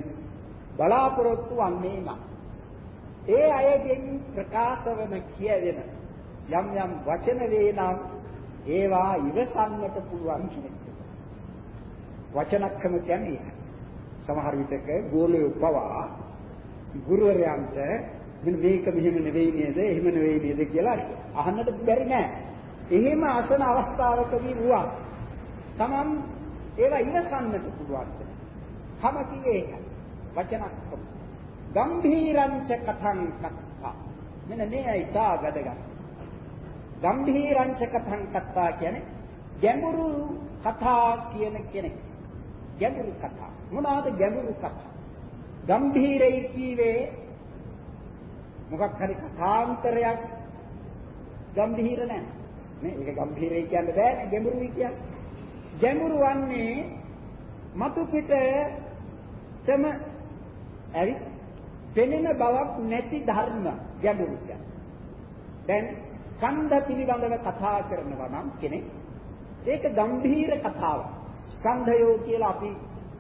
බලාපොරොත්තු වන්නේ නම් ඒ අයගෙන් ප්‍රකාශ වන කියවෙන යම් යම් වචන වේනම් ඒවා ඉවසන්නට පුළුවන් කෙනෙක්. වචනක්‍රම කියන්නේ සමහර විටක ගෝලයේ පවා ගුරුවරයන්ට මෙන්න මේක මෙහෙම නෙවෙයි නේද එහෙම නෙවෙයි නේද කියලා අහන්නට බැරි නෑ. එහෙම අසන අවස්ථාවකදී වුණා. Taman ඒවා ඉවසන්නට පුළුවන්. කම කියේ ඒක. වචනක්‍රම. ගම්භීරංච කතං කත්තා. මෙන්න මේයි තා වැඩගත්. ගම්භීරංච කතං කත්තා කියන්නේ ගැඹුරු කතා කියන කෙනෙක්. ගැඹුරු කතා. මොනවාද ගැඹුරු කතා? ගම්භීරයි කීවේ මොකක් හරි කතාන්තරයක් ගම්භීර නැහැ. නේ ඒක ගම්භීරයි කියන්න බෑනේ ගැඹුරුයි කියන්නේ. ගැඹුරු වන්නේ මතු පිට තම ඇවිත් පෙනෙන බවක් නැති ධර්ම ගැඹුරු දැන් ස්කන්ධ පිළිබඳව කතා කරනවා නම් කෙනෙක් ඒක ගම්භීර කතාවක්. ස්කන්ධයෝ කියලා අපි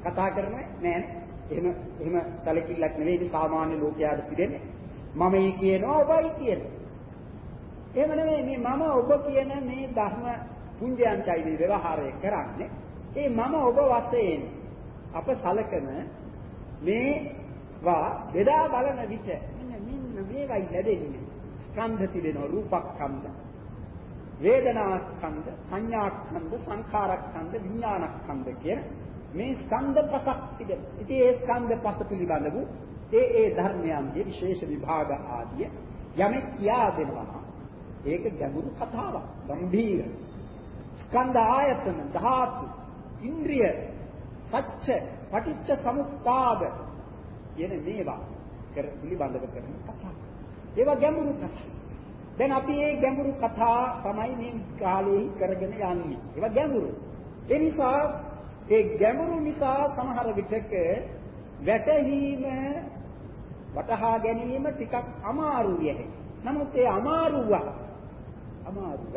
කතා කරන්නේ නෑ එහෙම එහෙම සැලකිල්ලක් නෙවෙයි සාමාන්‍ය ලෝකයාට පිළිෙන්නේ. මම ඒ කියනවා ඔබයි කියනවා. එහෙම නෙවෙයි මේ මම ඔබ කියන මේ ධර්ම පුඤ්ජයන්ටයි මේ ව්‍යවහාරය කරන්නේ. ඒ මම ඔබ වශයෙන් අප සලකන මේවා බෙදා බලන විට මෙන්න මෙන්න මේවයි ලැබෙන්නේ. ස්කන්ධ තිබෙනවා රූපස්කන්ධ, වේදනාස්කන්ධ, සංඥාස්කන්ධ, සංඛාරස්කන්ධ, විඥානස්කන්ධ කියන මේ ස්කන්ධ පසක් තිබෙනවා. ඉතින් ඒ ස්කන්ධ පස පිළිබඳව ඒ ඒ ධර්මයන්ගේ විශේෂ විභාග ආදිය යමෙක් කියා දෙනවා ඒක ගැඹුරු කතාවක්. ගම්භීර. ස්කන්ධ ආයතන ධාතු ඉන්ද්‍රිය සත්‍ය පටිච්ච සමුප්පාද කියන මේවා කර පිළිබඳව කරන කතා. ඒවා ගැඹුරු කතා. දැන් අපි මේ ගැඹුරු කතා තමයි මේ කාලේ කරගෙන යන්නේ. ඒවා ගැඹුරු. ඒ නිසා ඒ ගැඹුරු නිසා සමහර විටක වැටහීම වටහා ගැනීම ටිකක් අමාරු විය නමුත් ඒ අමාරුව අමාරුව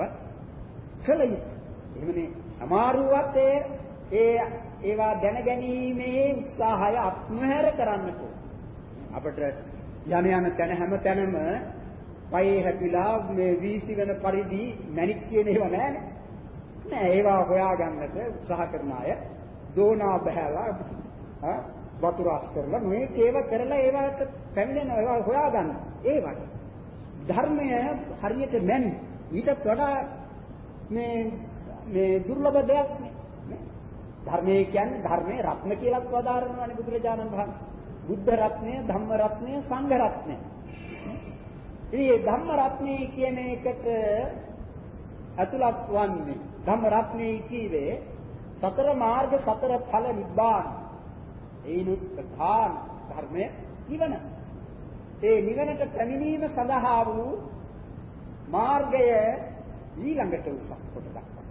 කළ යුතුයි. එහෙමනේ අමාරුවත් ඒ ඒ ඒවා දැනගැනීමේ උත්සාහය අත්මහැර කරන්නට අපිට යන යන තැන හැම තැනම පයේ හැපිලා මේ වීසි වෙන පරිදි මැණික් කියන ඒවා නෑනේ නෑ. ඒවා හොයාගන්නට උත්සාහ කරන අය දෝනා බහැලා වතුර අස් කරලා මේක ඒව කරලා ඒවට පැමිණෙන ඒවා හොයාගන්න ඒ වගේ ධර්මය හරියට මැන් ඊට වඩා මේ මේ දුර්ලභ දෙයක් නේ ධර්මයේ කියන්නේ ධර්මයේ රත්න කියලාත් වදාරනවානේ බුදුරජාණන් වහන්සේ. බුද්ධ රත්නය, ධම්ම රත්නය, සංඝ රත්නය. ඉතින් මේ ධම්ම රත්නේ කියන එකට ඇතුළත් වන්නේ ධම්ම රත්නේ කීවේ සතර මාර්ග සතර ඵල නිබ්බාන. ඒනුත් ප්‍රධාන ධර්මය නිවන. ඒ නිවනට පැමිණීම සඳහා වූ මාර්ගය ඊළඟට උසස් කොට දක්වනවා.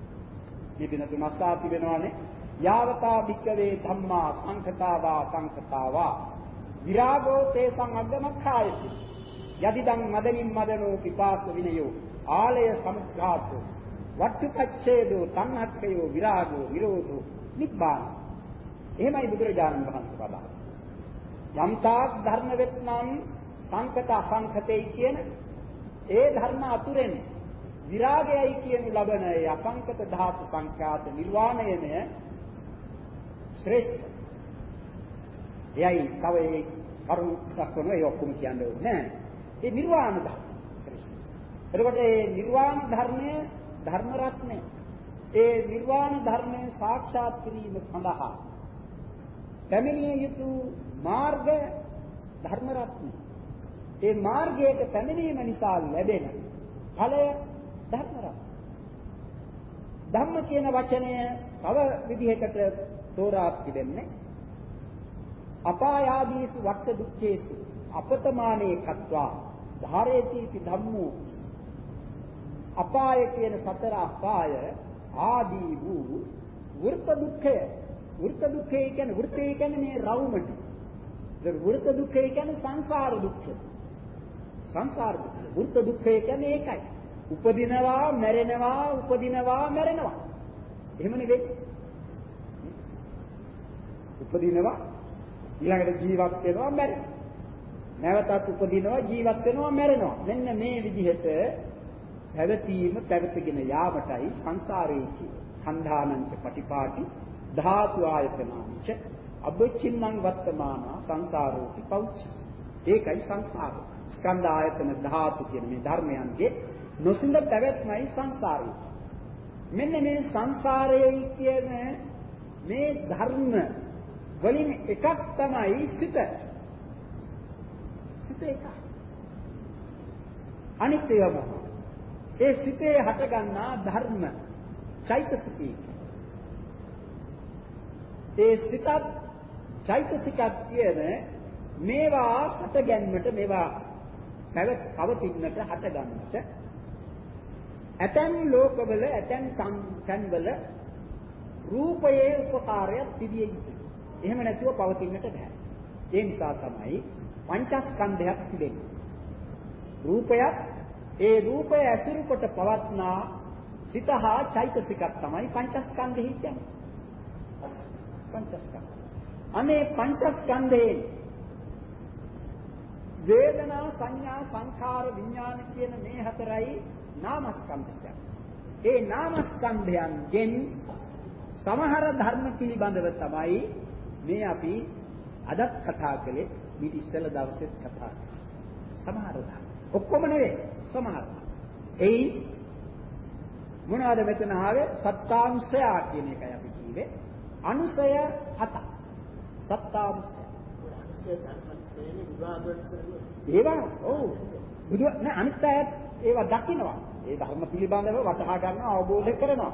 මේ දින තුනක් සාති වෙනවානේ. යාවතා භික්කවේ ධම්මා සංඛතාවා සංඛතාවා විරාගෝ තේසං අග්ගමක්ඛායති. යදිදං මදනින් මදනෝ පිපාස විනයෝ ආලය සමුද්ධාතෝ වට්ටුපච්ඡේදෝ තණ්හක්ඛයෝ විරාගෝ විරෝධෝ නිබ්බාන. එහෙමයි බුදුරජාණන් වහන්සේ වදාළා. යම්තාක් ධර්ම වෙත්නම් සංකත අසංකතයි කියන ඒ ධර්ම අතුරෙන් විරාගයයි කියනු ලබන ඒ අසංකත ධාතු සංඛ්‍යාත නිර්වාණයම ශ්‍රේෂ්ඨ. එයයි තව ඒ කරුණු දක්වන ඒ ඔක්කොම කියන්නේ නැහැ. ඒ නිර්වාණ ධර්ම ශ්‍රේෂ්ඨ. එතකොට මේ නිර්වාණ ධර්මය ධර්ම රත්නය. ඒ නිර්වාණ ධර්මය සාක්ෂාත් කිරීම සඳහා පැමිණිය යුතු මාර්ග ධර්ම රත්නය. ඒ මාර්ගයට පැමිණීම නිසා ලැබෙන ඵලය ධර්ම රත්නය. ධම්ම කියන වචනය තව විදිහකට තෝරා තිබෙන්නේ අපායාදීසු වට දුක්ඛේසු අපතමානේ කତ୍වා ධාරේති ධම්මෝ අපාය කියන සතර අපාය ආදී වූ වෘත දුක්ඛය වෘත දුක්ඛය කියන්නේ වෘතය කියන්නේ මේ රවුමට. ඒක වෘත දුක්ඛය කියන්නේ සංසාර දුක්ඛය සංසාර දුක්ඛ. වෘත දුක්ඛය කියන්නේ ඒකයි. උපදිනවා මැරෙනවා උපදිනවා මැරෙනවා. එහෙම නෙවෙයි. උපදිනවා ඊළඟට ජීවත් වෙනවා මැරෙනවා. නැවතත් උපදිනවා ජීවත් වෙනවා මැරෙනවා. මෙන්න මේ විදිහට පැවතීම පැවතගෙන යාමටයි සංසාරයේ කියන්නේ. සංධානංච පටිපාටි ධාතු ආයතනාංච අබ්බචින්නම් වත්තමාන සංසාරෝති පෞච්ච. ඒකයි සංසාර. ස්කන්ධ ආයතන ධාතු කියන මේ ධර්මයන්ගේ නොසිඳ පැවැත්මයි සංසාරය. මෙන්න මේ සංසාරයේ කියන මේ ධර්ම වලින් එකක් තමයි සිත. සිත එකක්. අනිත් ඒවා ඒ සිතේ හටගන්නා ධර්ම චෛතසිකී. ඒ සිතත් චෛතසිකත් කියන මේවා හට ගැනීමට මේවා පැවැත් පවතින්නට හට ගන්නට ඇතැම් ලෝකවල ඇතැම් සංකන්වල රූපයේ උපකාරයක් තිබිය යුතුයි. එහෙම නැතුව පවතින්නට බෑ. ඒ නිසා තමයි පංචස්කන්ධයක් තිබෙන්නේ. රූපයක් ඒ රූපය ඇසුරු කොට පවත්නා සිත හා චෛතසිකක් තමයි පංචස්කන්ධෙහි කියන්නේ. පංචස්කන්ධ. අනේ පංචස්කන්ධයෙන් වේදනා සංඥා සංඛාර විඥාන කියන මේ හතරයි නාමස්කන්ධය. ඒ නාමස්කන්ධයන්ගෙන් සමහර ධර්ම පිළිබඳව තමයි මේ අපි අදත් කතා කළේ මේ ඉස්සෙල්ල දවසෙත් කතා කළා. සමහර ධර්ම. ඔක්කොම නෙවෙයි. සමහර. එයි මොනවාද මෙතන ආවේ සත්තාංශය කියන එකයි අපි කිව්වේ. අනුසය හත. සත්තාංශය. ඒවා ඔව්. බුදු නෑ අනිත් අයත් ඒවා දකිනවා. ඒ ධර්ම පිළිබඳව වටහා ගන්නවා අවබෝධ කරනවා.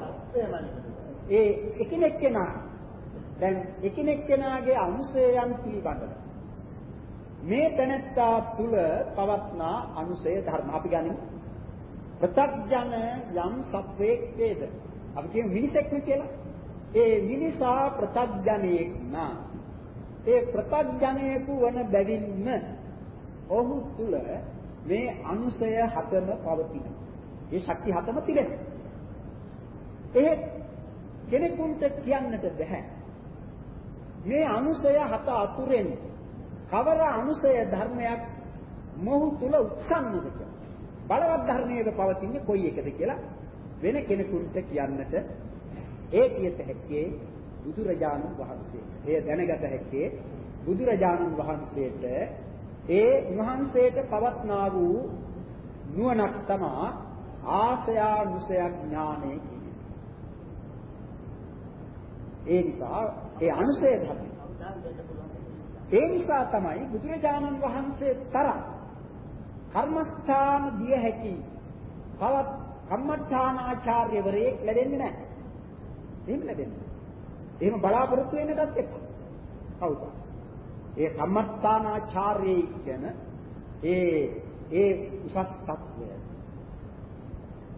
ඒ එකිනෙක කෙනා දැන් එකිනෙක කෙනාගේ අනුසයයන් පිළිබඳව මේ තැනැත්තා තුල පවත්නා අනුසය ධර්ම අපි ගනිමු. ප්‍රත්‍යඥ යම් සත්වයක් වේද. අපි කියමු මිනිසෙක් කියලා. ඒ මිනිසා ප්‍රත්‍යඥයෙක් නා. ඒ ප්‍රත්‍යඥයෙකු වන බැවින්ම ඔහු තුල මේ අනුසය හතම පවතින. මේ ශක්ති හතම තිබෙනවා. ඒ කෙනෙකුට කියන්නට බෑ. මේ අනුසය හත අතුරෙන් කවර අනුසය ධර්මයක් මොහු තුල උත්සන්නද කියලා. බලවත් ධර්මයේද පවතින්නේ කොයි එකද කියලා වෙන කෙනෙකුට කියන්නට ඒ කියත හැක්කේ බුදුරජාණන් වහන්සේ. එය දැනගත හැක්කේ බුදුරජාණන් වහන්සේට ඒ වහන්සේට පවත්නා වූ නුවණක් තමා ආසයානුසය ඥානය කියන්නේ. ඒ නිසා ඒ අනුසය ධර්ම. ඒ නිසා තමයි බුදුරජාණන් වහන්සේ තරම් කර්මස්ථාන දිය හැකි තවත් කම්මඨානාචාර්යවරයෙක් ලැබෙන්නේ නැහැ. එහෙම ලැබෙන්නේ. එහෙම බලාපොරොත්තු වෙන්නටත් එපා. කවුද? ඒ කම්මඨානාචාර්යයි කියන ඒ ඒ උසස් තත්වය.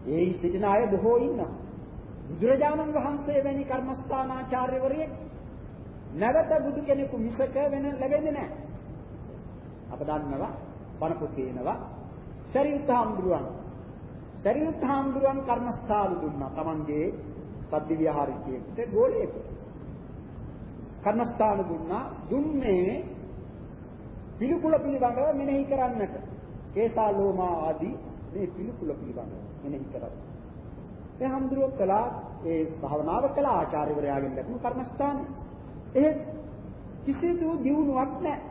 ඒ සිටින අය බොහෝ ඉන්නවා. බුදුරජාණන් වහන්සේ වැනි කර්මස්ථානාචාර්යවරයෙක් නැවත බුදු කෙනෙකු මිසක වෙන ලැබෙන්නේ නැහැ. අප දන්නවා බණ පොතේනවා සරියුත් හාමුදුරුවන් සරියුත් හාමුදුරුවන් කර්මස්ථාන දුන්නා. Tamange සද්ද විහාරිකයෙකුට ගෝලයෙකුට. කර්මස්ථාන දුන්නා දුන්නේ පිළිකුල පිළිබඳව මෙනෙහි කරන්නට. කේසා ලෝමා ආදී මේ පිළිකුල පිළිබඳව මෙනෙහි කරන්නේ. මේ හම්දුරුව කළා ඒ භාවනාව කළා ආචාර්යවරයාගෙන් ලැබුණු කර්මස්ථාන. එහෙත් කිසිදු දියුණුවක් නැහැ.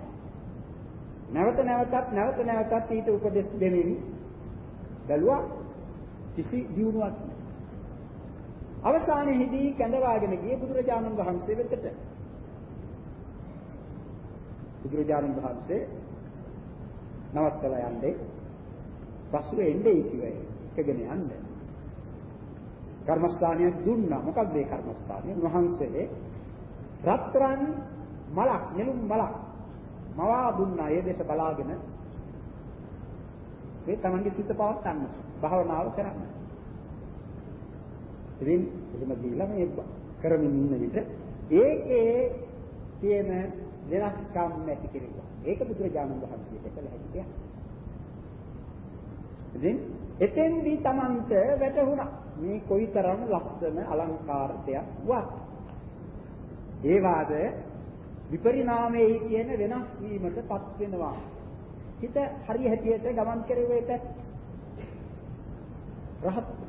නැවත නැවතත් නැවත නැවතත් ඊට උපදෙස් දෙමින් බැලුවා කිසි දියුණුවක් නැහැ. අවසානයේදී කැඳවාගෙන ගිය බුදුරජාණන් වහන්සේ වෙතට බුදුරජාණන් වහන්සේ නවත්තලා යන්නේ පසුව එන්නේ කිව්වේ එකගෙන යන්න. කර්මස්ථානය දුන්නා. මොකක්ද ඒ කර්මස්ථානය? වහන්සේ රත්රන් මලක්, නෙළුම් මලක් මවා දුන්නා. ඒ දේශ බලාගෙන මේ තමන්ගේ සිත පවත්වන්න. භාවනාව කරන්න. ඉතින් එහෙම දීලා මේ කරමින් ඉන්න විට ඒකේ තියෙන වෙනස්කම් නැති කෙරුවා. ඒක බුදුරජාණන් වහන්සේට කළ හැකි දෙයක්. ඉතින් එතෙන්දී Tamanට වැටහුණා මේ කොයිතරම් ලස්සන අලංකාරයක් වත්. ඒ වාද විපරිණාමයේ කියන වෙනස් වීමටපත් වෙනවා. හිත හරි හැටියට ගමන් කෙරුවේ පැත්ත. රහත්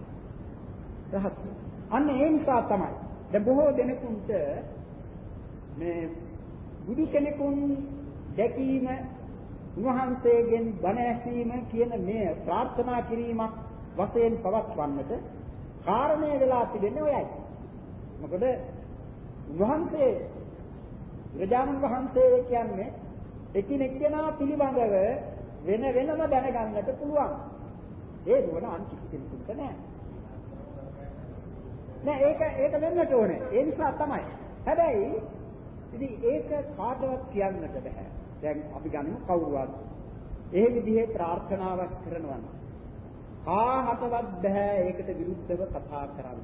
රහත් අන්න ඒ නිසා තමයි දැන් බොහෝ දෙනෙකුට මේ බුදු කෙනෙකුන් දැකීම උන්වහන්සේගෙන් බණ ඇසීම කියන මේ ප්‍රාර්ථනා කිරීමක් වශයෙන් පවත්වන්නට කාරණේ වෙලා තිබෙන්නේ ඔයයි. මොකද උන්වහන්සේ රජානන් වහන්සේ කියන්නේ එකිනෙකනා පිළිබඳව වෙන වෙනම දැනගන්නට පුළුවන්. ඒ නුවණ අන් කිසි කෙනෙකුට නෑ. නෑ ඒක ඒක වෙන්නට ඕනේ. ඒ නිසා තමයි. හැබැයි ඉතින් ඒක කාටවත් කියන්නට බෑ. දැන් අපි ගනිමු කවුරුවත් ඒ විදිහේ ප්‍රාර්ථනාවක් කරනවා නම් කාහටවත් බෑ ඒකට විරුද්ධව කතා කරන්න.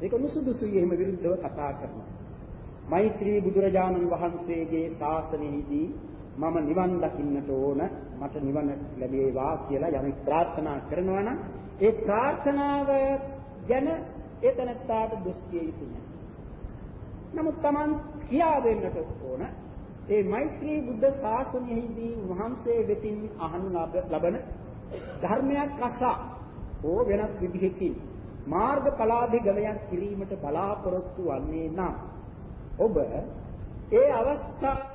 ඒක නුසුදුසුයි එහෙම විරුද්ධව කතා කරනවා. මෛත්‍රී බුදුරජාණන් වහන්සේගේ ශාසනයේදී මම නිවන් දකින්නට ඕන මට නිවන ලැබේවා කියලා යමෙක් ප්‍රාර්ථනා කරනවා නම් ඒ ප්‍රාර්ථනාව ගැන ඒ තනත්තාට දොස් කිය යුතු නැහැ. නමුත් Taman කියා දෙන්නට ඕන ඒ මෛත්‍රී බුද්ධ ශාසනයෙහිදී වහන්සේ වෙතින් අහනු ලබන ධර්මයක් අසා ඕ වෙනත් විදිහකින් මාර්ගඵලාභිගමයක් කිරීමට බලාපොරොත්තු වන්නේ නම් ඔබ ඒ අවස්ථාව